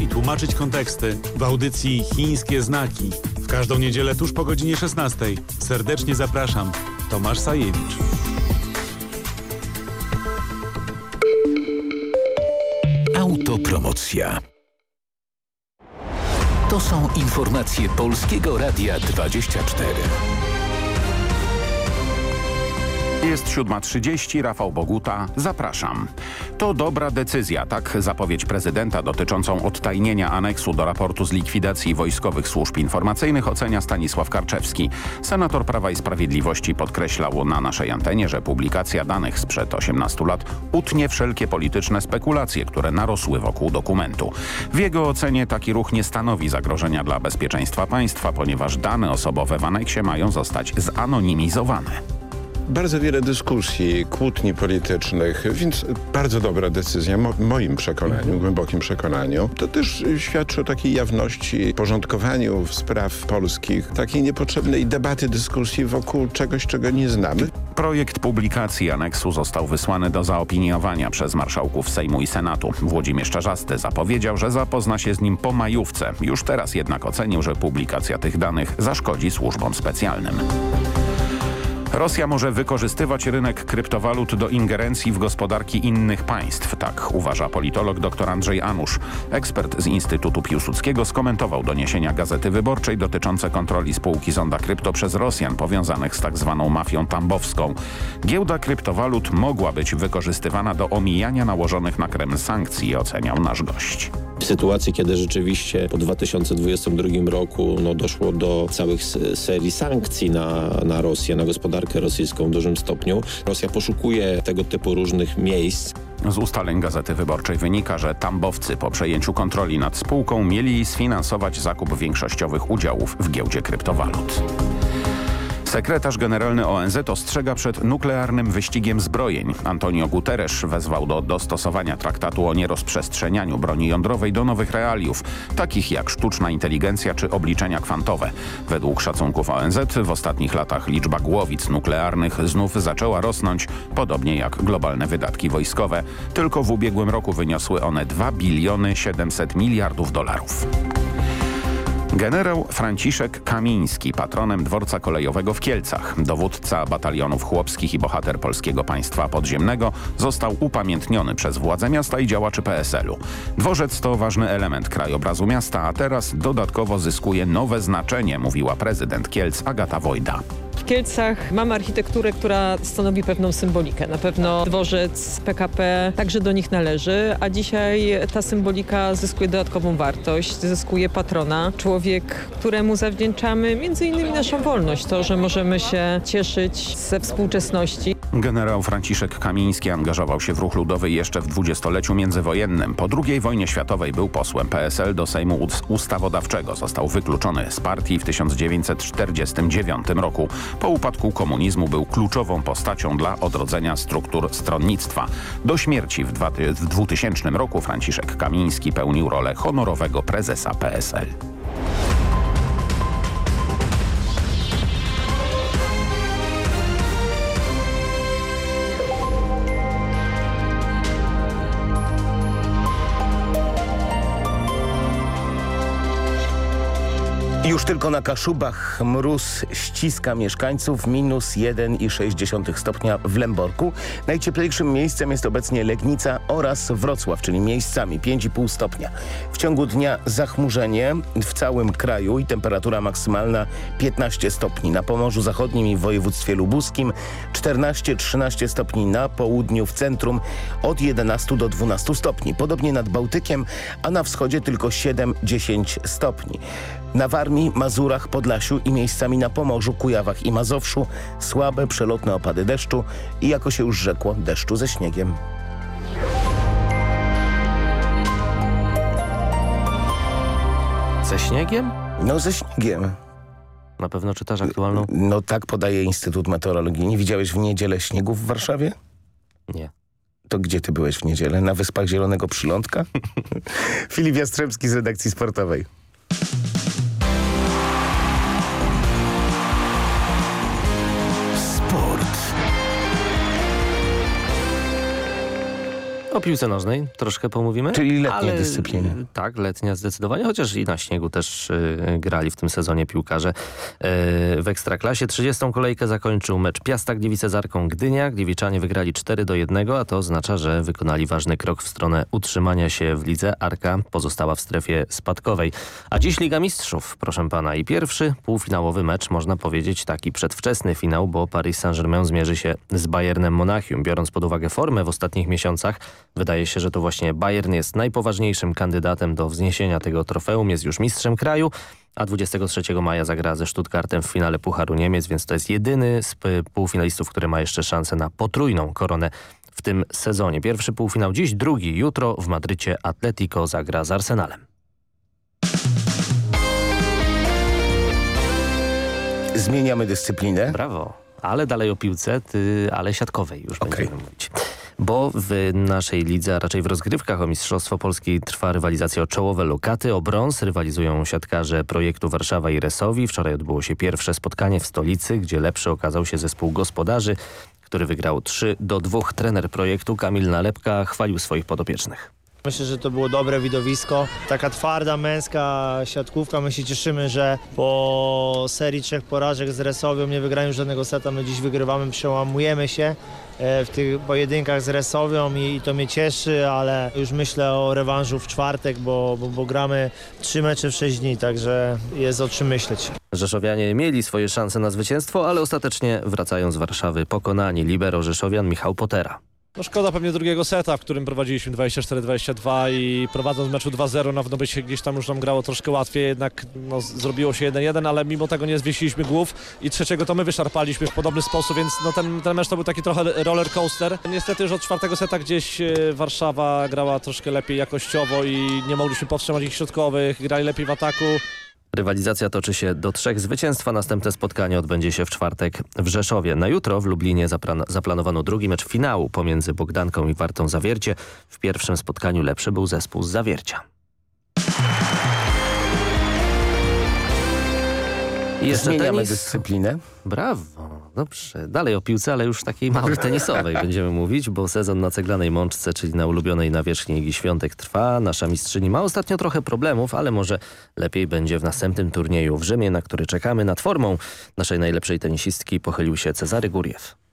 i tłumaczyć konteksty w audycji Chińskie Znaki. W każdą niedzielę tuż po godzinie 16. Serdecznie zapraszam. Tomasz Sajewicz. Autopromocja. To są informacje Polskiego Radia 24. Jest 7.30, Rafał Boguta, zapraszam. To dobra decyzja, tak zapowiedź prezydenta dotyczącą odtajnienia aneksu do raportu z likwidacji wojskowych służb informacyjnych ocenia Stanisław Karczewski. Senator Prawa i Sprawiedliwości podkreślał na naszej antenie, że publikacja danych sprzed 18 lat utnie wszelkie polityczne spekulacje, które narosły wokół dokumentu. W jego ocenie taki ruch nie stanowi zagrożenia dla bezpieczeństwa państwa, ponieważ dane osobowe w aneksie mają zostać zanonimizowane bardzo wiele dyskusji, kłótni politycznych, więc bardzo dobra decyzja, mo moim przekonaniu, mhm. głębokim przekonaniu. To też świadczy o takiej jawności, porządkowaniu spraw polskich, takiej niepotrzebnej debaty, dyskusji wokół czegoś, czego nie znamy. Projekt publikacji aneksu został wysłany do zaopiniowania przez marszałków Sejmu i Senatu. Włodzimierz Czarzasty zapowiedział, że zapozna się z nim po majówce. Już teraz jednak ocenił, że publikacja tych danych zaszkodzi służbom specjalnym. Rosja może wykorzystywać rynek kryptowalut do ingerencji w gospodarki innych państw. Tak uważa politolog dr Andrzej Anusz. Ekspert z Instytutu Piłsudskiego skomentował doniesienia Gazety Wyborczej dotyczące kontroli spółki Zonda Krypto przez Rosjan powiązanych z tak zwaną mafią tambowską. Giełda kryptowalut mogła być wykorzystywana do omijania nałożonych na Kreml sankcji, oceniał nasz gość. W sytuacji, kiedy rzeczywiście po 2022 roku no, doszło do całych serii sankcji na, na Rosję, na gospodarkę rosyjską w dużym stopniu, Rosja poszukuje tego typu różnych miejsc. Z ustaleń Gazety Wyborczej wynika, że tambowcy po przejęciu kontroli nad spółką mieli sfinansować zakup większościowych udziałów w giełdzie kryptowalut. Sekretarz generalny ONZ ostrzega przed nuklearnym wyścigiem zbrojeń. Antonio Guterres wezwał do dostosowania traktatu o nierozprzestrzenianiu broni jądrowej do nowych realiów, takich jak sztuczna inteligencja czy obliczenia kwantowe. Według szacunków ONZ w ostatnich latach liczba głowic nuklearnych znów zaczęła rosnąć, podobnie jak globalne wydatki wojskowe. Tylko w ubiegłym roku wyniosły one 2 biliony 700 miliardów dolarów. Generał Franciszek Kamiński, patronem dworca kolejowego w Kielcach, dowódca batalionów chłopskich i bohater polskiego państwa podziemnego, został upamiętniony przez władze miasta i działaczy PSL-u. Dworzec to ważny element krajobrazu miasta, a teraz dodatkowo zyskuje nowe znaczenie, mówiła prezydent Kielc Agata Wojda. Kielcach mamy architekturę, która stanowi pewną symbolikę. Na pewno dworzec PKP także do nich należy, a dzisiaj ta symbolika zyskuje dodatkową wartość, zyskuje patrona, człowiek, któremu zawdzięczamy między innymi naszą wolność, to, że możemy się cieszyć ze współczesności. Generał Franciszek Kamiński angażował się w ruch ludowy jeszcze w dwudziestoleciu międzywojennym. Po II wojnie światowej był posłem PSL do Sejmu Ustawodawczego. Został wykluczony z partii w 1949 roku. Po upadku komunizmu był kluczową postacią dla odrodzenia struktur stronnictwa. Do śmierci w, dwa, w 2000 roku Franciszek Kamiński pełnił rolę honorowego prezesa PSL. Już tylko na Kaszubach mróz ściska mieszkańców minus 1,6 stopnia w Lęborku. Najcieplejszym miejscem jest obecnie Legnica oraz Wrocław, czyli miejscami 5,5 stopnia. W ciągu dnia zachmurzenie w całym kraju i temperatura maksymalna 15 stopni. Na Pomorzu Zachodnim i w województwie lubuskim 14-13 stopni na południu, w centrum od 11 do 12 stopni. Podobnie nad Bałtykiem, a na wschodzie tylko 7-10 stopni. Na Warmii, Mazurach, Podlasiu i miejscami na Pomorzu, Kujawach i Mazowszu słabe przelotne opady deszczu i jako się już rzekło deszczu ze śniegiem. Ze śniegiem? No ze śniegiem. Na pewno czytasz aktualną? No tak podaje Instytut Meteorologii. Nie widziałeś w niedzielę śniegu w Warszawie? Nie. To gdzie ty byłeś w niedzielę? Na Wyspach Zielonego Przylądka? Filip Jastrzębski z redakcji sportowej. O piłce nożnej troszkę pomówimy. Czyli letnie ale, dyscypliny. Tak, letnia zdecydowanie, chociaż i na śniegu też y, grali w tym sezonie piłkarze. Y, w Ekstraklasie 30. kolejkę zakończył mecz Piasta Gliwice z Arką Gdynia. Gliwiczanie wygrali 4 do 1, a to oznacza, że wykonali ważny krok w stronę utrzymania się w lidze. Arka pozostała w strefie spadkowej. A dziś Liga Mistrzów, proszę pana. I pierwszy półfinałowy mecz, można powiedzieć taki przedwczesny finał, bo Paris Saint-Germain zmierzy się z Bayernem Monachium. Biorąc pod uwagę formę w ostatnich miesiącach, Wydaje się, że to właśnie Bayern jest najpoważniejszym kandydatem do wzniesienia tego trofeum, jest już mistrzem kraju, a 23 maja zagra ze Stuttgartem w finale Pucharu Niemiec, więc to jest jedyny z półfinalistów, który ma jeszcze szansę na potrójną koronę w tym sezonie. Pierwszy półfinał dziś, drugi jutro w Madrycie Atletico zagra z Arsenalem. Zmieniamy dyscyplinę. Brawo. Ale dalej o piłce, ty, ale siatkowej już okay. będziemy mówić bo w naszej lidze, a raczej w rozgrywkach o Mistrzostwo Polski trwa rywalizacja o czołowe lokaty. O brąz rywalizują siatkarze projektu Warszawa i Resowi. Wczoraj odbyło się pierwsze spotkanie w stolicy, gdzie lepszy okazał się zespół gospodarzy, który wygrał 3 do 2. Trener projektu Kamil Nalepka chwalił swoich podopiecznych. Myślę, że to było dobre widowisko. Taka twarda, męska siatkówka. My się cieszymy, że po serii trzech porażek z Resowią nie wygrają żadnego seta. My dziś wygrywamy, przełamujemy się e, w tych pojedynkach z Resowią i to mnie cieszy, ale już myślę o rewanżu w czwartek, bo, bo, bo gramy trzy mecze w sześć dni, także jest o czym myśleć. Rzeszowianie mieli swoje szanse na zwycięstwo, ale ostatecznie wracają z Warszawy pokonani libero Rzeszowian Michał Potera. No szkoda pewnie drugiego seta, w którym prowadziliśmy 24-22 i prowadząc meczu 2-0 na pewno by się gdzieś tam już nam grało troszkę łatwiej, jednak no, zrobiło się 1-1, ale mimo tego nie zwiesiliśmy głów i trzeciego to my wyszarpaliśmy w podobny sposób, więc no, ten, ten mecz to był taki trochę roller coaster. Niestety już od czwartego seta gdzieś e, Warszawa grała troszkę lepiej jakościowo i nie mogliśmy powstrzymać ich środkowych, grali lepiej w ataku. Rywalizacja toczy się do trzech zwycięstw, a następne spotkanie odbędzie się w czwartek w Rzeszowie. Na jutro w Lublinie zaplanowano drugi mecz finału pomiędzy Bogdanką i Wartą Zawiercie. W pierwszym spotkaniu lepszy był zespół z Zawiercia. Jeszcze Zmieniamy tenis. dyscyplinę. Brawo, dobrze. Dalej o piłce, ale już takiej małej tenisowej będziemy mówić, bo sezon na ceglanej mączce, czyli na ulubionej nawierzchni Igi Świątek trwa. Nasza mistrzyni ma ostatnio trochę problemów, ale może lepiej będzie w następnym turnieju w Rzymie, na który czekamy. Nad formą naszej najlepszej tenisistki pochylił się Cezary Guriew.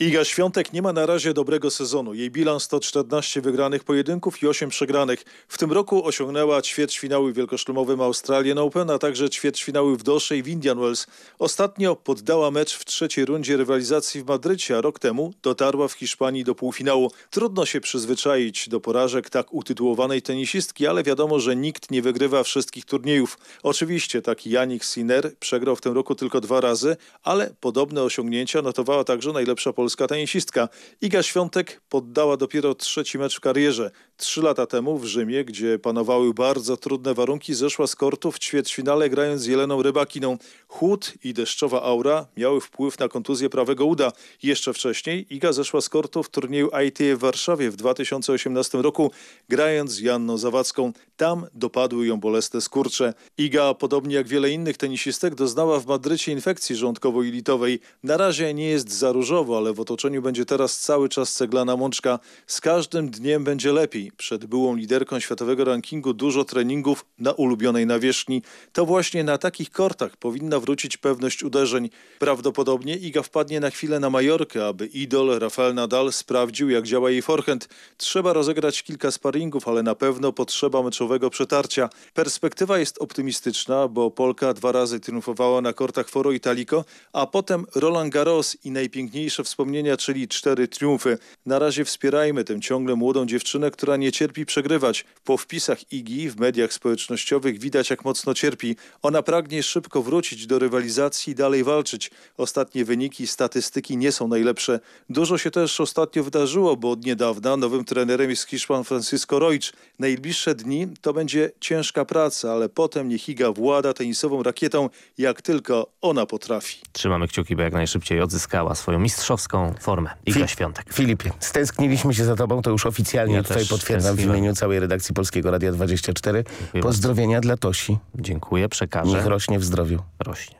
Iga Świątek nie ma na razie dobrego sezonu. Jej bilans to 14 wygranych pojedynków i 8 przegranych. W tym roku osiągnęła ćwierćfinały w wielkoszlemowym Australian Open, a także ćwierćfinały w Dosze i w Indian Wells. Ostatnio poddała mecz w trzeciej rundzie rywalizacji w Madrycie, a rok temu dotarła w Hiszpanii do półfinału. Trudno się przyzwyczaić do porażek tak utytułowanej tenisistki, ale wiadomo, że nikt nie wygrywa wszystkich turniejów. Oczywiście taki Janik Sinner przegrał w tym roku tylko dwa razy, ale podobne osiągnięcia notowała także najlepsza polska polska tenisistka. Iga Świątek poddała dopiero trzeci mecz w karierze. Trzy lata temu w Rzymie, gdzie panowały bardzo trudne warunki, zeszła z kortu w ćwierćfinale grając z Jeleną Rybakiną. Chłód i deszczowa aura miały wpływ na kontuzję prawego uda. Jeszcze wcześniej Iga zeszła z kortu w turnieju ITA w Warszawie w 2018 roku, grając z Janną Zawadzką. Tam dopadły ją bolesne skurcze. Iga, podobnie jak wiele innych tenisistek, doznała w Madrycie infekcji żołądkowo-jelitowej. Na razie nie jest za różowo, ale w otoczeniu będzie teraz cały czas ceglana mączka. Z każdym dniem będzie lepiej. Przed byłą liderką światowego rankingu dużo treningów na ulubionej nawierzchni. To właśnie na takich kortach powinna wrócić pewność uderzeń. Prawdopodobnie Iga wpadnie na chwilę na Majorkę, aby idol Rafael Nadal sprawdził jak działa jej forehand. Trzeba rozegrać kilka sparingów, ale na pewno potrzeba meczowego przetarcia. Perspektywa jest optymistyczna, bo Polka dwa razy triumfowała na kortach Foro Italico, a potem Roland Garros i najpiękniejsze wspomnienia, czyli cztery triumfy. Na razie wspierajmy tę ciągle młodą dziewczynę, która nie cierpi przegrywać. Po wpisach Igi w mediach społecznościowych widać jak mocno cierpi. Ona pragnie szybko wrócić do rywalizacji i dalej walczyć. Ostatnie wyniki, statystyki nie są najlepsze. Dużo się też ostatnio wydarzyło, bo od niedawna nowym trenerem jest Hiszpan Francisco Roig. Najbliższe dni to będzie ciężka praca, ale potem niech Iga włada tenisową rakietą, jak tylko ona potrafi. Trzymamy kciuki, by jak najszybciej odzyskała swoją mistrzowską formę. Iga Fi- Świątek. Filipie, stęskniliśmy się za tobą, to już oficjalnie Ja tutaj potwierdzam w imieniu całej redakcji Polskiego Radia 24. Dziękuję Pozdrowienia dla Tosi. Dziękuję, przekażę. Niech rośnie w zdrowiu. Rośnie.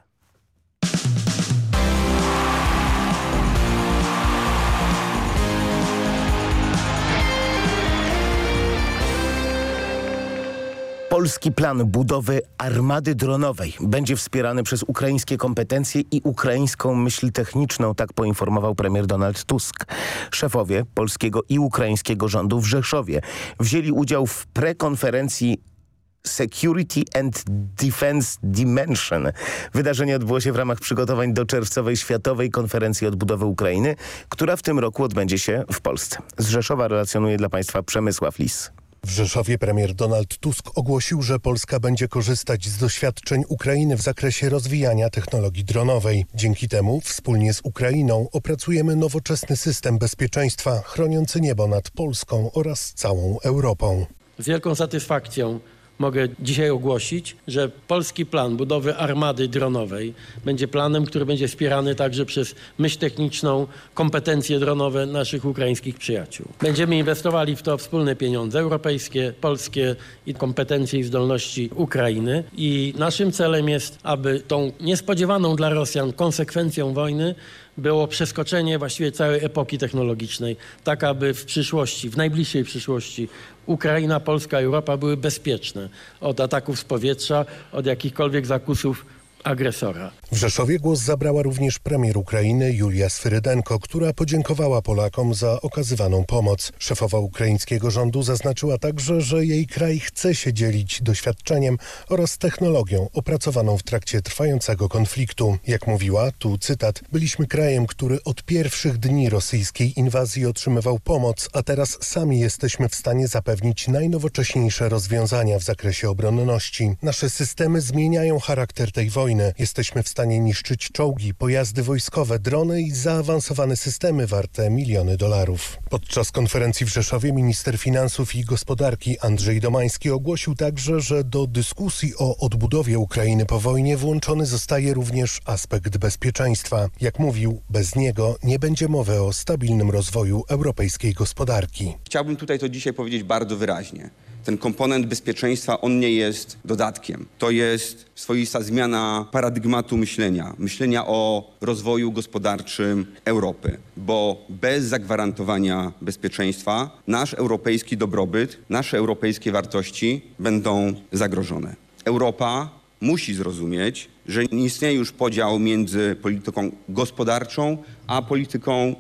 Polski plan budowy armady dronowej będzie wspierany przez ukraińskie kompetencje i ukraińską myśl techniczną, tak poinformował premier Donald Tusk. Szefowie polskiego i ukraińskiego rządu w Rzeszowie wzięli udział w prekonferencji Security and Defense Dimension. Wydarzenie odbyło się w ramach przygotowań do czerwcowej Światowej Konferencji Odbudowy Ukrainy, która w tym roku odbędzie się w Polsce. Z Rzeszowa relacjonuje dla Państwa Przemysław Lis. W Rzeszowie premier Donald Tusk ogłosił, że Polska będzie korzystać z doświadczeń Ukrainy w zakresie rozwijania technologii dronowej. Dzięki temu wspólnie z Ukrainą opracujemy nowoczesny system bezpieczeństwa chroniący niebo nad Polską oraz całą Europą. Z wielką satysfakcją mogę dzisiaj ogłosić, że polski plan budowy armady dronowej będzie planem, który będzie wspierany także przez myśl techniczną, kompetencje dronowe naszych ukraińskich przyjaciół. Będziemy inwestowali w to wspólne pieniądze europejskie, polskie i kompetencje i zdolności Ukrainy i naszym celem jest, aby tą niespodziewaną dla Rosjan konsekwencją wojny było przeskoczenie właściwie całej epoki technologicznej, tak aby w przyszłości, w najbliższej przyszłości Ukraina, Polska, Europa były bezpieczne. Od ataków z powietrza, od jakichkolwiek zakusów agresora. W Rzeszowie głos zabrała również premier Ukrainy Julia Swyrydenko, która podziękowała Polakom za okazywaną pomoc. Szefowa ukraińskiego rządu zaznaczyła także, że jej kraj chce się dzielić doświadczeniem oraz technologią opracowaną w trakcie trwającego konfliktu. Jak mówiła, tu cytat, byliśmy krajem, który od pierwszych dni rosyjskiej inwazji otrzymywał pomoc, a teraz sami jesteśmy w stanie zapewnić najnowocześniejsze rozwiązania w zakresie obronności. Nasze systemy zmieniają charakter tej wojny. Jesteśmy w stanie niszczyć czołgi, pojazdy wojskowe, drony i zaawansowane systemy warte miliony dolarów. Podczas konferencji w Rzeszowie minister finansów i gospodarki Andrzej Domański ogłosił także, że do dyskusji o odbudowie Ukrainy po wojnie włączony zostaje również aspekt bezpieczeństwa. Jak mówił, bez niego nie będzie mowy o stabilnym rozwoju europejskiej gospodarki. Chciałbym tutaj to dzisiaj powiedzieć bardzo wyraźnie. Ten komponent bezpieczeństwa, on nie jest dodatkiem. To jest swoista zmiana paradygmatu myślenia, myślenia o rozwoju gospodarczym Europy, bo bez zagwarantowania bezpieczeństwa nasz europejski dobrobyt, nasze europejskie wartości będą zagrożone. Europa musi zrozumieć, że nie istnieje już podział między polityką gospodarczą a polityką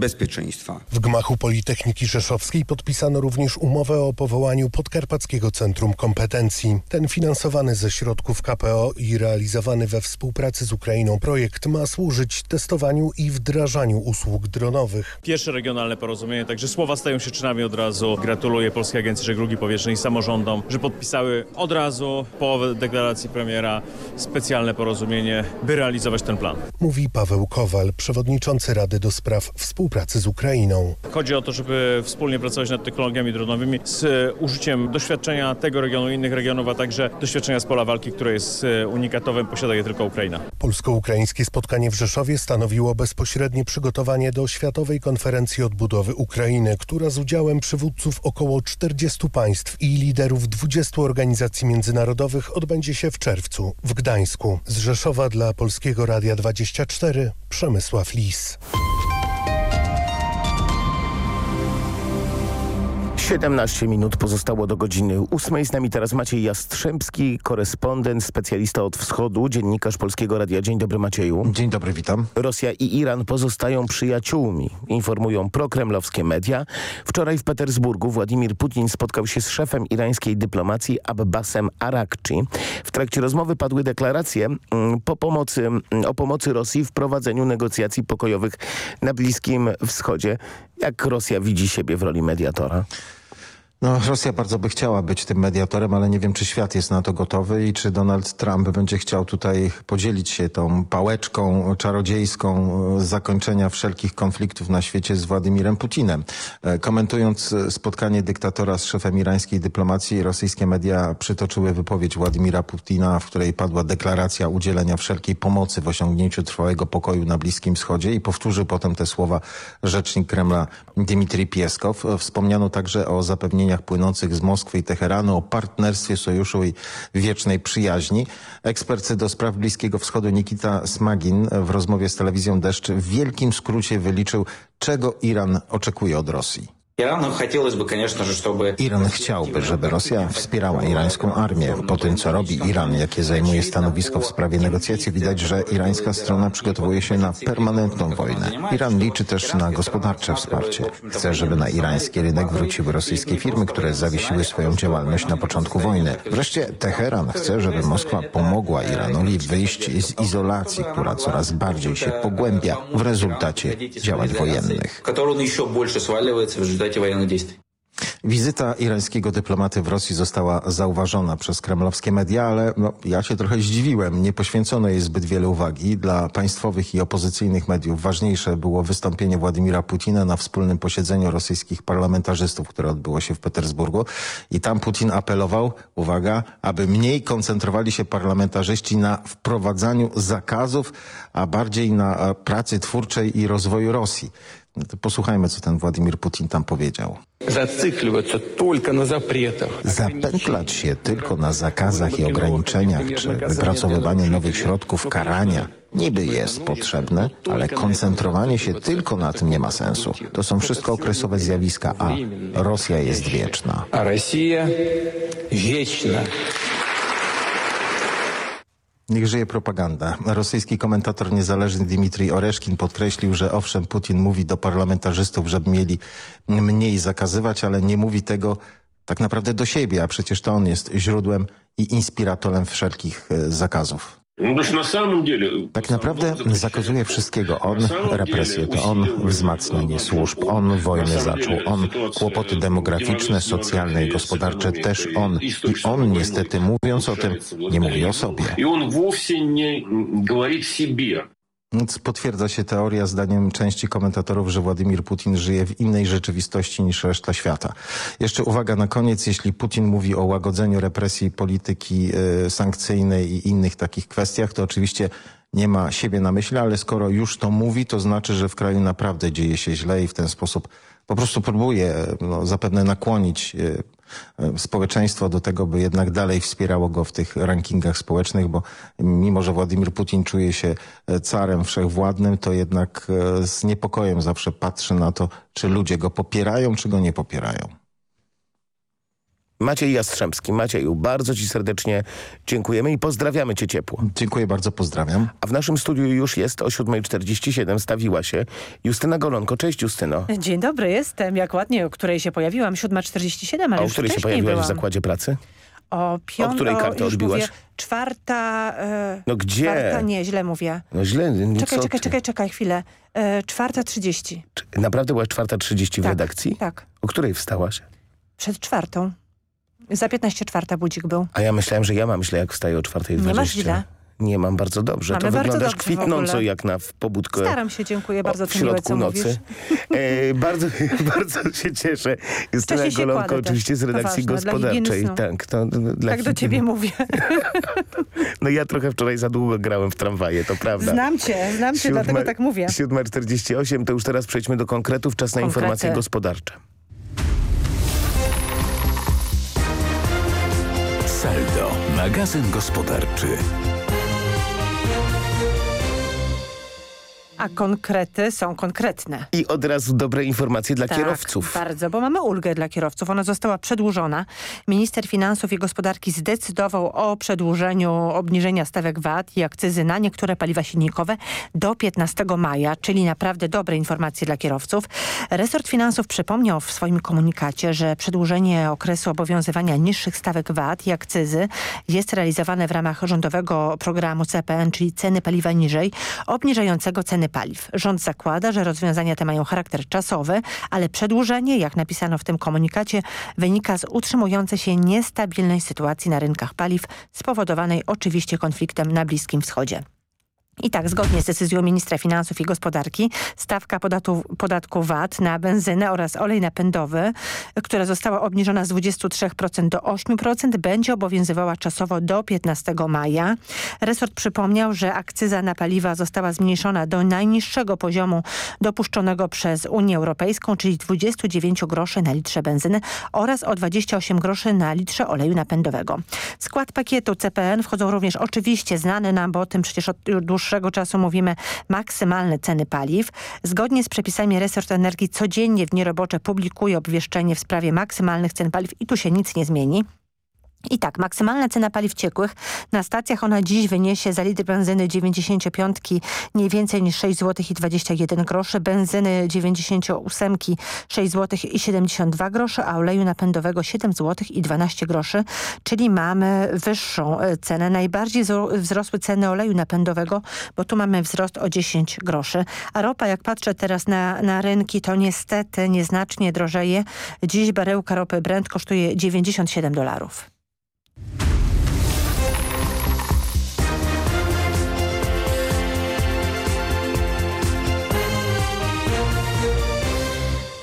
bezpieczeństwa. W gmachu Politechniki Rzeszowskiej podpisano również umowę o powołaniu Podkarpackiego Centrum Kompetencji. Ten finansowany ze środków KPO i realizowany we współpracy z Ukrainą projekt ma służyć testowaniu i wdrażaniu usług dronowych. Pierwsze regionalne porozumienie, także słowa stają się czynami od razu. Gratuluję Polskiej Agencji Żeglugi Powietrznej i samorządom, że podpisały od razu po deklaracji premiera specjalne porozumienie, by realizować ten plan. Mówi Paweł Kowal, przewodniczący Rady do Spraw Współpracy z Ukrainą. Chodzi o to, żeby wspólnie pracować nad technologiami dronowymi z użyciem doświadczenia tego regionu i innych regionów, a także doświadczenia z pola walki, które jest unikatowym, posiada je tylko Ukraina. Polsko-ukraińskie spotkanie w Rzeszowie stanowiło bezpośrednie przygotowanie do Światowej Konferencji Odbudowy Ukrainy, która z udziałem przywódców około 40 państw i liderów 20 organizacji międzynarodowych odbędzie się w czerwcu w Gdańsku. Z Rzeszowa dla Polskiego Radia 24 Przemysław Lis. 17 minut pozostało do godziny 8. Z nami teraz Maciej Jastrzębski, korespondent, specjalista od wschodu, dziennikarz Polskiego Radia. Dzień dobry Macieju. Dzień dobry, witam. Rosja i Iran pozostają przyjaciółmi, informują prokremlowskie media. Wczoraj w Petersburgu Władimir Putin spotkał się z szefem irańskiej dyplomacji Abbasem Arakci. W trakcie rozmowy padły deklaracje mm, po pomocy, mm, o pomocy Rosji w prowadzeniu negocjacji pokojowych na Bliskim Wschodzie. Jak Rosja widzi siebie w roli mediatora? No, Rosja bardzo by chciała być tym mediatorem, ale nie wiem, czy świat jest na to gotowy i czy Donald Trump będzie chciał tutaj podzielić się tą pałeczką czarodziejską zakończenia wszelkich konfliktów na świecie z Władimirem Putinem. Komentując spotkanie dyktatora z szefem irańskiej dyplomacji, rosyjskie media przytoczyły wypowiedź Władimira Putina, w której padła deklaracja udzielenia wszelkiej pomocy w osiągnięciu trwałego pokoju na Bliskim Wschodzie i powtórzył potem te słowa rzecznik Kremla Dmitrij Pieskow. Wspomniano także o zapewnieniu płynących z Moskwy i Teheranu o partnerstwie, sojuszu i wiecznej przyjaźni. Ekspert do spraw Bliskiego Wschodu Nikita Smagin w rozmowie z telewizją Deszcz w wielkim skrócie wyliczył, czego Iran oczekuje od Rosji. Iran chciałby, żeby Rosja wspierała irańską armię. Po tym, co robi Iran, jakie zajmuje stanowisko w sprawie negocjacji, widać, że irańska strona przygotowuje się na permanentną wojnę. Iran liczy też na gospodarcze wsparcie. Chce, żeby na irański rynek wróciły rosyjskie firmy, które zawiesiły swoją działalność na początku wojny. Wreszcie Teheran chce, żeby Moskwa pomogła Iranowi wyjść z izolacji, która coraz bardziej się pogłębia w rezultacie działań wojennych. Wizyta irańskiego dyplomaty w Rosji została zauważona przez kremlowskie media, ale no, ja się trochę zdziwiłem. Nie poświęcono jej zbyt wiele uwagi. Dla państwowych i opozycyjnych mediów ważniejsze było wystąpienie Władimira Putina na wspólnym posiedzeniu rosyjskich parlamentarzystów, które odbyło się w Petersburgu. I tam Putin apelował, uwaga, aby mniej koncentrowali się parlamentarzyści na wprowadzaniu zakazów, a bardziej na pracy twórczej i rozwoju Rosji. Posłuchajmy, co ten Władimir Putin tam powiedział. Zapętlać się tylko na zakazach i ograniczeniach, czy wypracowywaniu nowych środków karania, niby jest potrzebne, ale koncentrowanie się tylko na tym nie ma sensu. To są wszystko okresowe zjawiska, a Rosja jest wieczna. A Rosja wieczna. Niech żyje propaganda. Rosyjski komentator niezależny Dmitrij Oreszkin podkreślił, że owszem, Putin mówi do parlamentarzystów, żeby mieli mniej zakazywać, ale nie mówi tego tak naprawdę do siebie, a przecież to on jest źródłem i inspiratorem wszelkich zakazów. Tak naprawdę zakazuje wszystkiego. On represje, to on wzmacnianie służb, on wojnę zaczął, on kłopoty demograficzne, socjalne i gospodarcze też on. I on niestety mówiąc o tym nie mówi o sobie. I on wówsie nie mówi o sobie. Potwierdza się teoria, zdaniem części komentatorów, że Władimir Putin żyje w innej rzeczywistości niż reszta świata. Jeszcze uwaga na koniec, jeśli Putin mówi o łagodzeniu represji polityki y, sankcyjnej i innych takich kwestiach, to oczywiście nie ma siebie na myśli, ale skoro już to mówi, to znaczy, że w kraju naprawdę dzieje się źle i w ten sposób po prostu próbuje no, zapewne nakłonić y, społeczeństwo do tego, by jednak dalej wspierało go w tych rankingach społecznych, bo mimo, że Władimir Putin czuje się carem wszechwładnym, to jednak z niepokojem zawsze patrzy na to, czy ludzie go popierają, czy go nie popierają. Maciej Jastrzębski. Macieju, bardzo Ci serdecznie dziękujemy i pozdrawiamy Cię ciepło. Dziękuję bardzo, pozdrawiam. A w naszym studiu już jest o 7.47, stawiła się Justyna Golonko. Cześć Justyno. Dzień dobry, jestem. Jak ładnie, o której się pojawiłam. 7.47, ale A o już której się pojawiłaś byłam. w zakładzie pracy? O, piąt... O której kartę odbiłaś? Mówię, czwarta... E, No gdzie? Czwarta, nie, źle mówię. No źle, nie, Czekaj, czekaj, ty? czekaj, czekaj chwilę. E, czwarta trzydzieści. Naprawdę byłaś 4.30 w Tak, redakcji? tak. O której wstałaś? Przed czwartą. Za 15 czwarta budzik był. A ja myślałem, że ja mam źle, jak wstaję o 4.20. Nie masz źle. Nie mam bardzo dobrze. Mamy to bardzo wyglądasz dobrze kwitnąco jak na pobudkę Staram się, dziękuję bardzo, w miłe, środku co nocy. E, bardzo, bardzo się cieszę. Justyna Golonko oczywiście z redakcji ważne, dla gospodarczej. snu. Tak, to, dla Tak do ciebie mówię. No ja trochę wczoraj za długo grałem w tramwaje, to prawda. Znam cię, znam cię, dlatego tak mówię. 7.48, to już teraz przejdźmy do konkretów. Czas na Konkrety. informacje gospodarcze. Magazyn gospodarczy. A konkrety są konkretne. I od razu dobre informacje dla Tak, kierowców. Bardzo, bo mamy ulgę dla kierowców. Ona została przedłużona. Minister Finansów i Gospodarki zdecydował o przedłużeniu obniżenia stawek VAT i akcyzy na niektóre paliwa silnikowe do 15 maja, czyli naprawdę dobre informacje dla kierowców. Resort Finansów przypomniał w swoim komunikacie, że przedłużenie okresu obowiązywania niższych stawek VAT i akcyzy jest realizowane w ramach rządowego programu CPN, czyli ceny paliwa niżej, obniżającego ceny paliw. Rząd zakłada, że rozwiązania te mają charakter czasowy, ale przedłużenie, jak napisano w tym komunikacie, wynika z utrzymującej się niestabilnej sytuacji na rynkach paliw, spowodowanej oczywiście konfliktem na Bliskim Wschodzie. I tak, zgodnie z decyzją ministra finansów i gospodarki, stawka podatku, podatku VAT na benzynę oraz olej napędowy, która została obniżona z 23% do 8%, będzie obowiązywała czasowo do 15 maja. Resort przypomniał, że akcyza na paliwa została zmniejszona do najniższego poziomu dopuszczonego przez Unię Europejską, czyli 29 groszy na litrze benzyny oraz o 28 groszy na litrze oleju napędowego. W skład pakietu CPN wchodzą również oczywiście znane nam, bo o tym przecież od dłuższego czasu mówimy, maksymalne ceny paliw. Zgodnie z przepisami resort energii codziennie w dni publikuje obwieszczenie w sprawie maksymalnych cen paliw i tu się nic nie zmieni. I tak, maksymalna cena paliw ciekłych na stacjach ona dziś wyniesie za litr benzyny 95 nie więcej niż 6 zł i 21 groszy, benzyny 98 6 zł i 72 groszy, a oleju napędowego 7 zł i 12 groszy, czyli mamy wyższą e, cenę. Najbardziej zro- wzrosły ceny oleju napędowego, bo tu mamy wzrost o 10 groszy. A ropa, jak patrzę teraz na, na rynki, to niestety nieznacznie drożeje. Dziś barełka ropy Brent kosztuje 97 dolarów.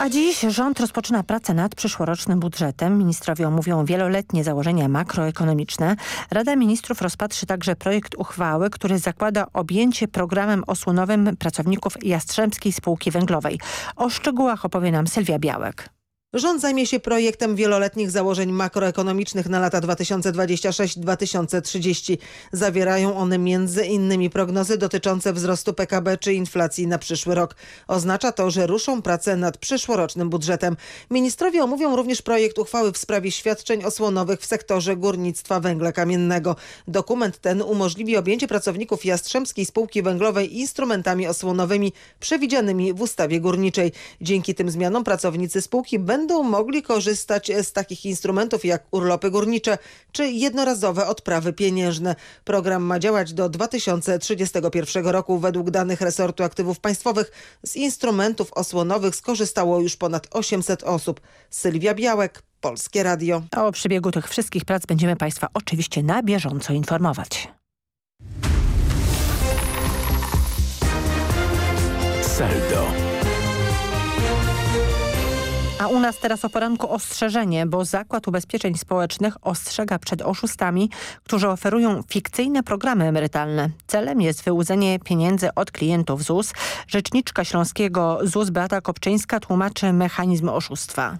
Dziś rząd rozpoczyna pracę nad przyszłorocznym budżetem. Ministrowie omówią wieloletnie założenia makroekonomiczne. Rada Ministrów rozpatrzy także projekt uchwały, który zakłada objęcie programem osłonowym pracowników Jastrzębskiej Spółki Węglowej. O szczegółach opowie nam Sylwia Białek. Rząd zajmie się projektem wieloletnich założeń makroekonomicznych na lata 2026-2030. Zawierają one między innymi prognozy dotyczące wzrostu PKB czy inflacji na przyszły rok. Oznacza to, że ruszą pracę nad przyszłorocznym budżetem. Ministrowie omówią również projekt uchwały w sprawie świadczeń osłonowych w sektorze górnictwa węgla kamiennego. Dokument ten umożliwi objęcie pracowników Jastrzębskiej Spółki Węglowej instrumentami osłonowymi przewidzianymi w ustawie górniczej. Dzięki tym zmianom pracownicy spółki będą mogli korzystać z takich instrumentów jak urlopy górnicze czy jednorazowe odprawy pieniężne. Program ma działać do 2031 roku. Według danych resortu aktywów państwowych z instrumentów osłonowych skorzystało już ponad 800 osób. Sylwia Białek, Polskie Radio. O przebiegu tych wszystkich prac będziemy Państwa oczywiście na bieżąco informować. Saldo. U nas teraz o poranku ostrzeżenie, bo Zakład Ubezpieczeń Społecznych ostrzega przed oszustami, którzy oferują fikcyjne programy emerytalne. Celem jest wyłudzenie pieniędzy od klientów ZUS. Rzeczniczka Śląskiego ZUS Beata Kopczyńska tłumaczy mechanizm oszustwa.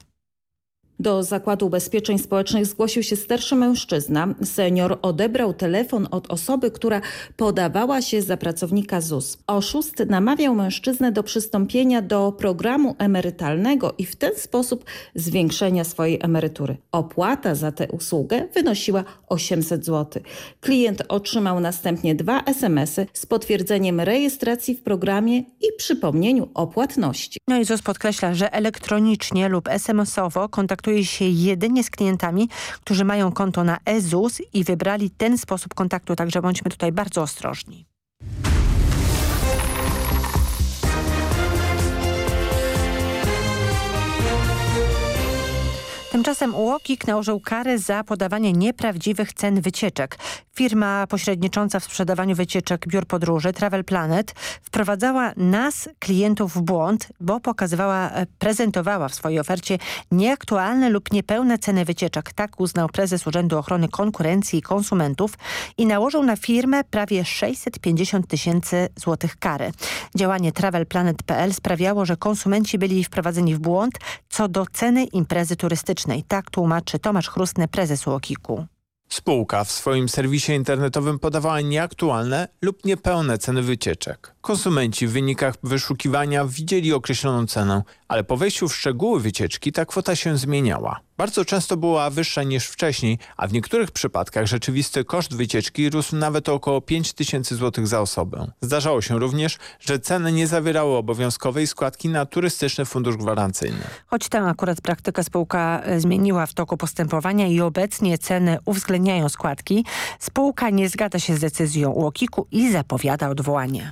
Do Zakładu Ubezpieczeń Społecznych zgłosił się starszy mężczyzna. Senior odebrał telefon od osoby, która podawała się za pracownika ZUS. Oszust namawiał mężczyznę do przystąpienia do programu emerytalnego i w ten sposób zwiększenia swojej emerytury. Opłata za tę usługę wynosiła 800 zł. Klient otrzymał następnie dwa SMS-y z potwierdzeniem rejestracji w programie i przypomnieniu o płatności. No i ZUS podkreśla, że elektronicznie lub SMS-owo kontaktuje się jedynie z klientami, którzy mają konto na e-ZUS i wybrali ten sposób kontaktu, także bądźmy tutaj bardzo ostrożni. Tymczasem UOKiK nałożył karę za podawanie nieprawdziwych cen wycieczek. Firma pośrednicząca w sprzedawaniu wycieczek biur podróży Travel Planet wprowadzała nas, klientów, w błąd, bo pokazywała, prezentowała w swojej ofercie nieaktualne lub niepełne ceny wycieczek. Tak uznał prezes Urzędu Ochrony Konkurencji i Konsumentów i nałożył na firmę prawie 650 tysięcy złotych kary. Działanie TravelPlanet.pl sprawiało, że konsumenci byli wprowadzeni w błąd co do ceny imprezy turystycznej. Tak tłumaczy Tomasz Chrustny, prezes UOKiK-u. Spółka w swoim serwisie internetowym podawała nieaktualne lub niepełne ceny wycieczek. Konsumenci w wynikach wyszukiwania widzieli określoną cenę, ale po wejściu w szczegóły wycieczki ta kwota się zmieniała. Bardzo często była wyższa niż wcześniej, a w niektórych przypadkach rzeczywisty koszt wycieczki rósł nawet o około 5 tysięcy złotych za osobę. Zdarzało się również, że ceny nie zawierały obowiązkowej składki na turystyczny fundusz gwarancyjny. Choć tę akurat praktykę spółka zmieniła w toku postępowania i obecnie ceny uwzględniają składki, spółka nie zgadza się z decyzją UOKiK-u i zapowiada odwołanie.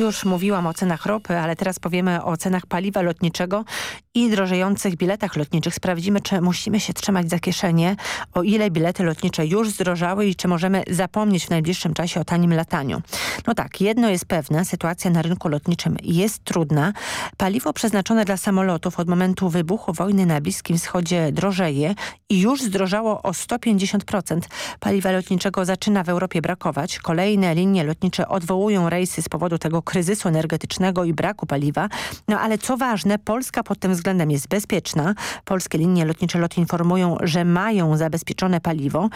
Już mówiłam o cenach ropy, ale teraz powiemy o cenach paliwa lotniczego i drożejących biletach lotniczych. Sprawdzimy, czy musimy się trzymać za kieszenie, o ile bilety lotnicze już zdrożały i czy możemy zapomnieć w najbliższym czasie o tanim lataniu. No tak, jedno jest pewne, sytuacja na rynku lotniczym jest trudna. Paliwo przeznaczone dla samolotów od momentu wybuchu wojny na Bliskim Wschodzie drożeje i już zdrożało o 150%. Paliwa lotniczego zaczyna w Europie brakować. Kolejne linie lotnicze odwołują rejsy z powodu tego kryzysu energetycznego i braku paliwa. No ale co ważne, Polska pod tym względem jest bezpieczna. Polskie linie lotnicze LOT informują, że mają zabezpieczone paliwo.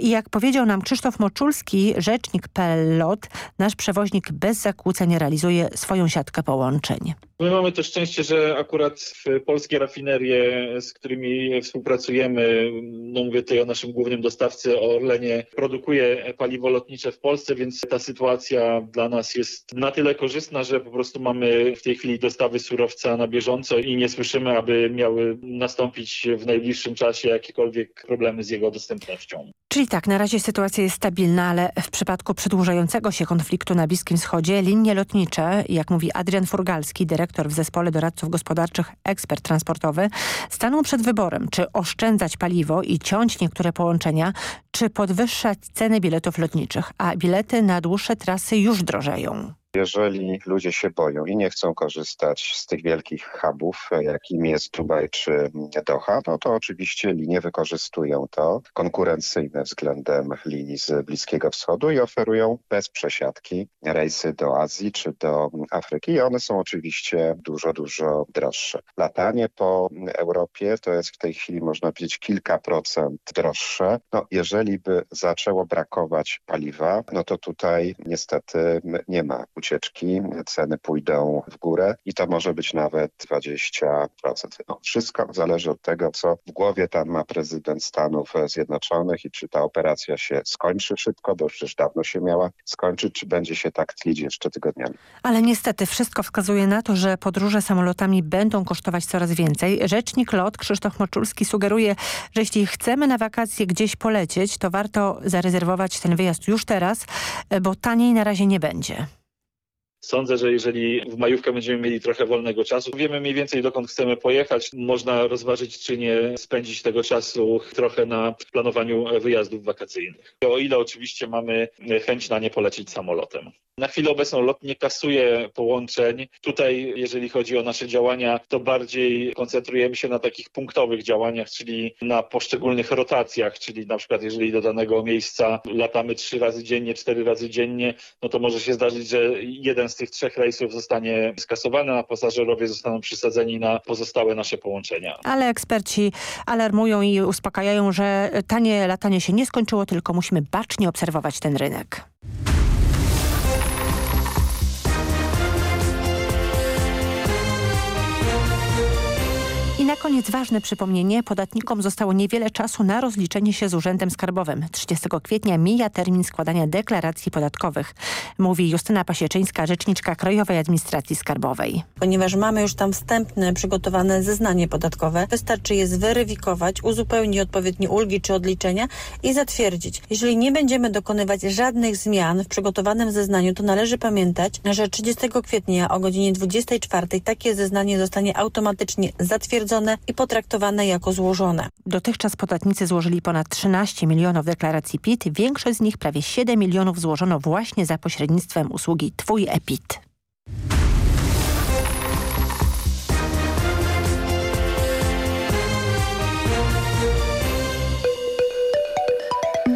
I jak powiedział nam Krzysztof Moczulski, rzecznik PLOT, nasz przewoźnik bez zakłóceń realizuje swoją siatkę połączeń. My mamy to szczęście, że akurat polskie rafinerie, z którymi współpracujemy, no mówię tutaj o naszym głównym dostawcy, o Orlenie, produkuje paliwo lotnicze w Polsce, więc ta sytuacja dla nas jest na tyle korzystna, że po prostu mamy w tej chwili dostawy surowca na bieżąco i nie słyszymy, aby miały nastąpić w najbliższym czasie jakiekolwiek problemy z jego dostępnością. Czyli tak, na razie sytuacja jest stabilna, ale w przypadku przedłużającego się konfliktu na Bliskim Wschodzie linie lotnicze, jak mówi Adrian Furgalski, dyrektor w zespole doradców gospodarczych, ekspert transportowy, staną przed wyborem, czy oszczędzać paliwo i ciąć niektóre połączenia, czy podwyższać ceny biletów lotniczych, a bilety na dłuższe trasy już drożeją. Jeżeli ludzie się boją i nie chcą korzystać z tych wielkich hubów, jakim jest Dubaj czy Doha, no to oczywiście linie wykorzystują to konkurencyjne względem linii z Bliskiego Wschodu i oferują bez przesiadki rejsy do Azji czy do Afryki i one są oczywiście dużo, dużo droższe. Latanie po Europie to jest w tej chwili można powiedzieć kilka procent droższe. No, jeżeli by zaczęło brakować paliwa, no to tutaj niestety nie ma ucieczki, ceny pójdą w górę i to może być nawet 20%. No, wszystko zależy od tego, co w głowie tam ma prezydent Stanów Zjednoczonych i czy ta operacja się skończy szybko, bo przecież dawno się miała skończyć, czy będzie się tak tlić jeszcze tygodniami. Ale niestety wszystko wskazuje na to, że podróże samolotami będą kosztować coraz więcej. Rzecznik LOT Krzysztof Moczulski sugeruje, że jeśli chcemy na wakacje gdzieś polecieć, to warto zarezerwować ten wyjazd już teraz, bo taniej na razie nie będzie. Sądzę, że jeżeli w majówkę będziemy mieli trochę wolnego czasu, wiemy mniej więcej dokąd chcemy pojechać, można rozważyć czy nie spędzić tego czasu trochę na planowaniu wyjazdów wakacyjnych. O ile oczywiście mamy chęć na nie polecieć samolotem. Na chwilę obecną lot nie kasuje połączeń. Tutaj, jeżeli chodzi o nasze działania, to bardziej koncentrujemy się na takich punktowych działaniach, czyli na poszczególnych rotacjach, czyli na przykład jeżeli do danego miejsca latamy trzy razy dziennie, cztery razy dziennie, no to może się zdarzyć, że jeden z tych trzech rejsów zostanie skasowany, a pasażerowie zostaną przysadzeni na pozostałe nasze połączenia. Ale eksperci alarmują i uspokajają, że tanie latanie się nie skończyło, tylko musimy bacznie obserwować ten rynek. Koniec ważne przypomnienie. Podatnikom zostało niewiele czasu na rozliczenie się z Urzędem Skarbowym. 30 kwietnia mija termin składania deklaracji podatkowych, mówi Justyna Pasieczyńska, rzeczniczka Krajowej Administracji Skarbowej. Ponieważ mamy już tam wstępne, przygotowane zeznanie podatkowe, wystarczy je zweryfikować, uzupełnić odpowiednie ulgi czy odliczenia i zatwierdzić. Jeżeli nie będziemy dokonywać żadnych zmian w przygotowanym zeznaniu, to należy pamiętać, że 30 kwietnia o godzinie 24 takie zeznanie zostanie automatycznie zatwierdzone i potraktowane jako złożone. Dotychczas podatnicy złożyli ponad 13 milionów deklaracji PIT. Większość z nich, prawie 7 milionów, złożono właśnie za pośrednictwem usługi Twój EPIT.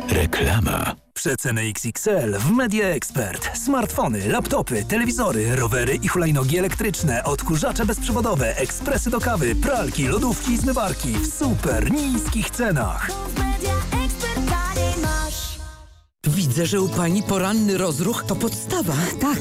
Reklama. Przeceny XXL w Media Expert. Smartfony, laptopy, telewizory, rowery i hulajnogi elektryczne, odkurzacze bezprzewodowe, ekspresy do kawy, pralki, lodówki i zmywarki w super niskich cenach. Widzę, że u pani poranny rozruch to podstawa. Tak,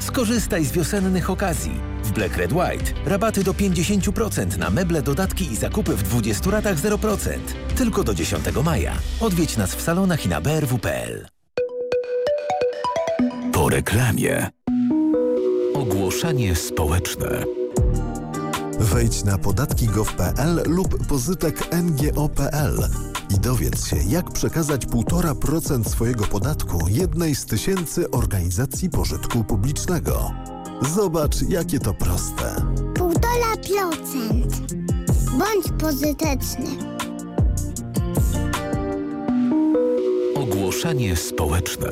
Skorzystaj z wiosennych okazji. W Black Red White rabaty do 50% na meble, dodatki i zakupy w 20 ratach 0%. Tylko do 10 maja. Odwiedź nas w salonach i na brw.pl. Po reklamie. Ogłoszenie społeczne. Wejdź na podatki.gov.pl lub pozytek ngo.pl i dowiedz się, jak przekazać 1,5% swojego podatku jednej z tysięcy organizacji pożytku publicznego. Zobacz, jakie to proste. 1,5%. Bądź pozytyczny. Ogłoszenie społeczne.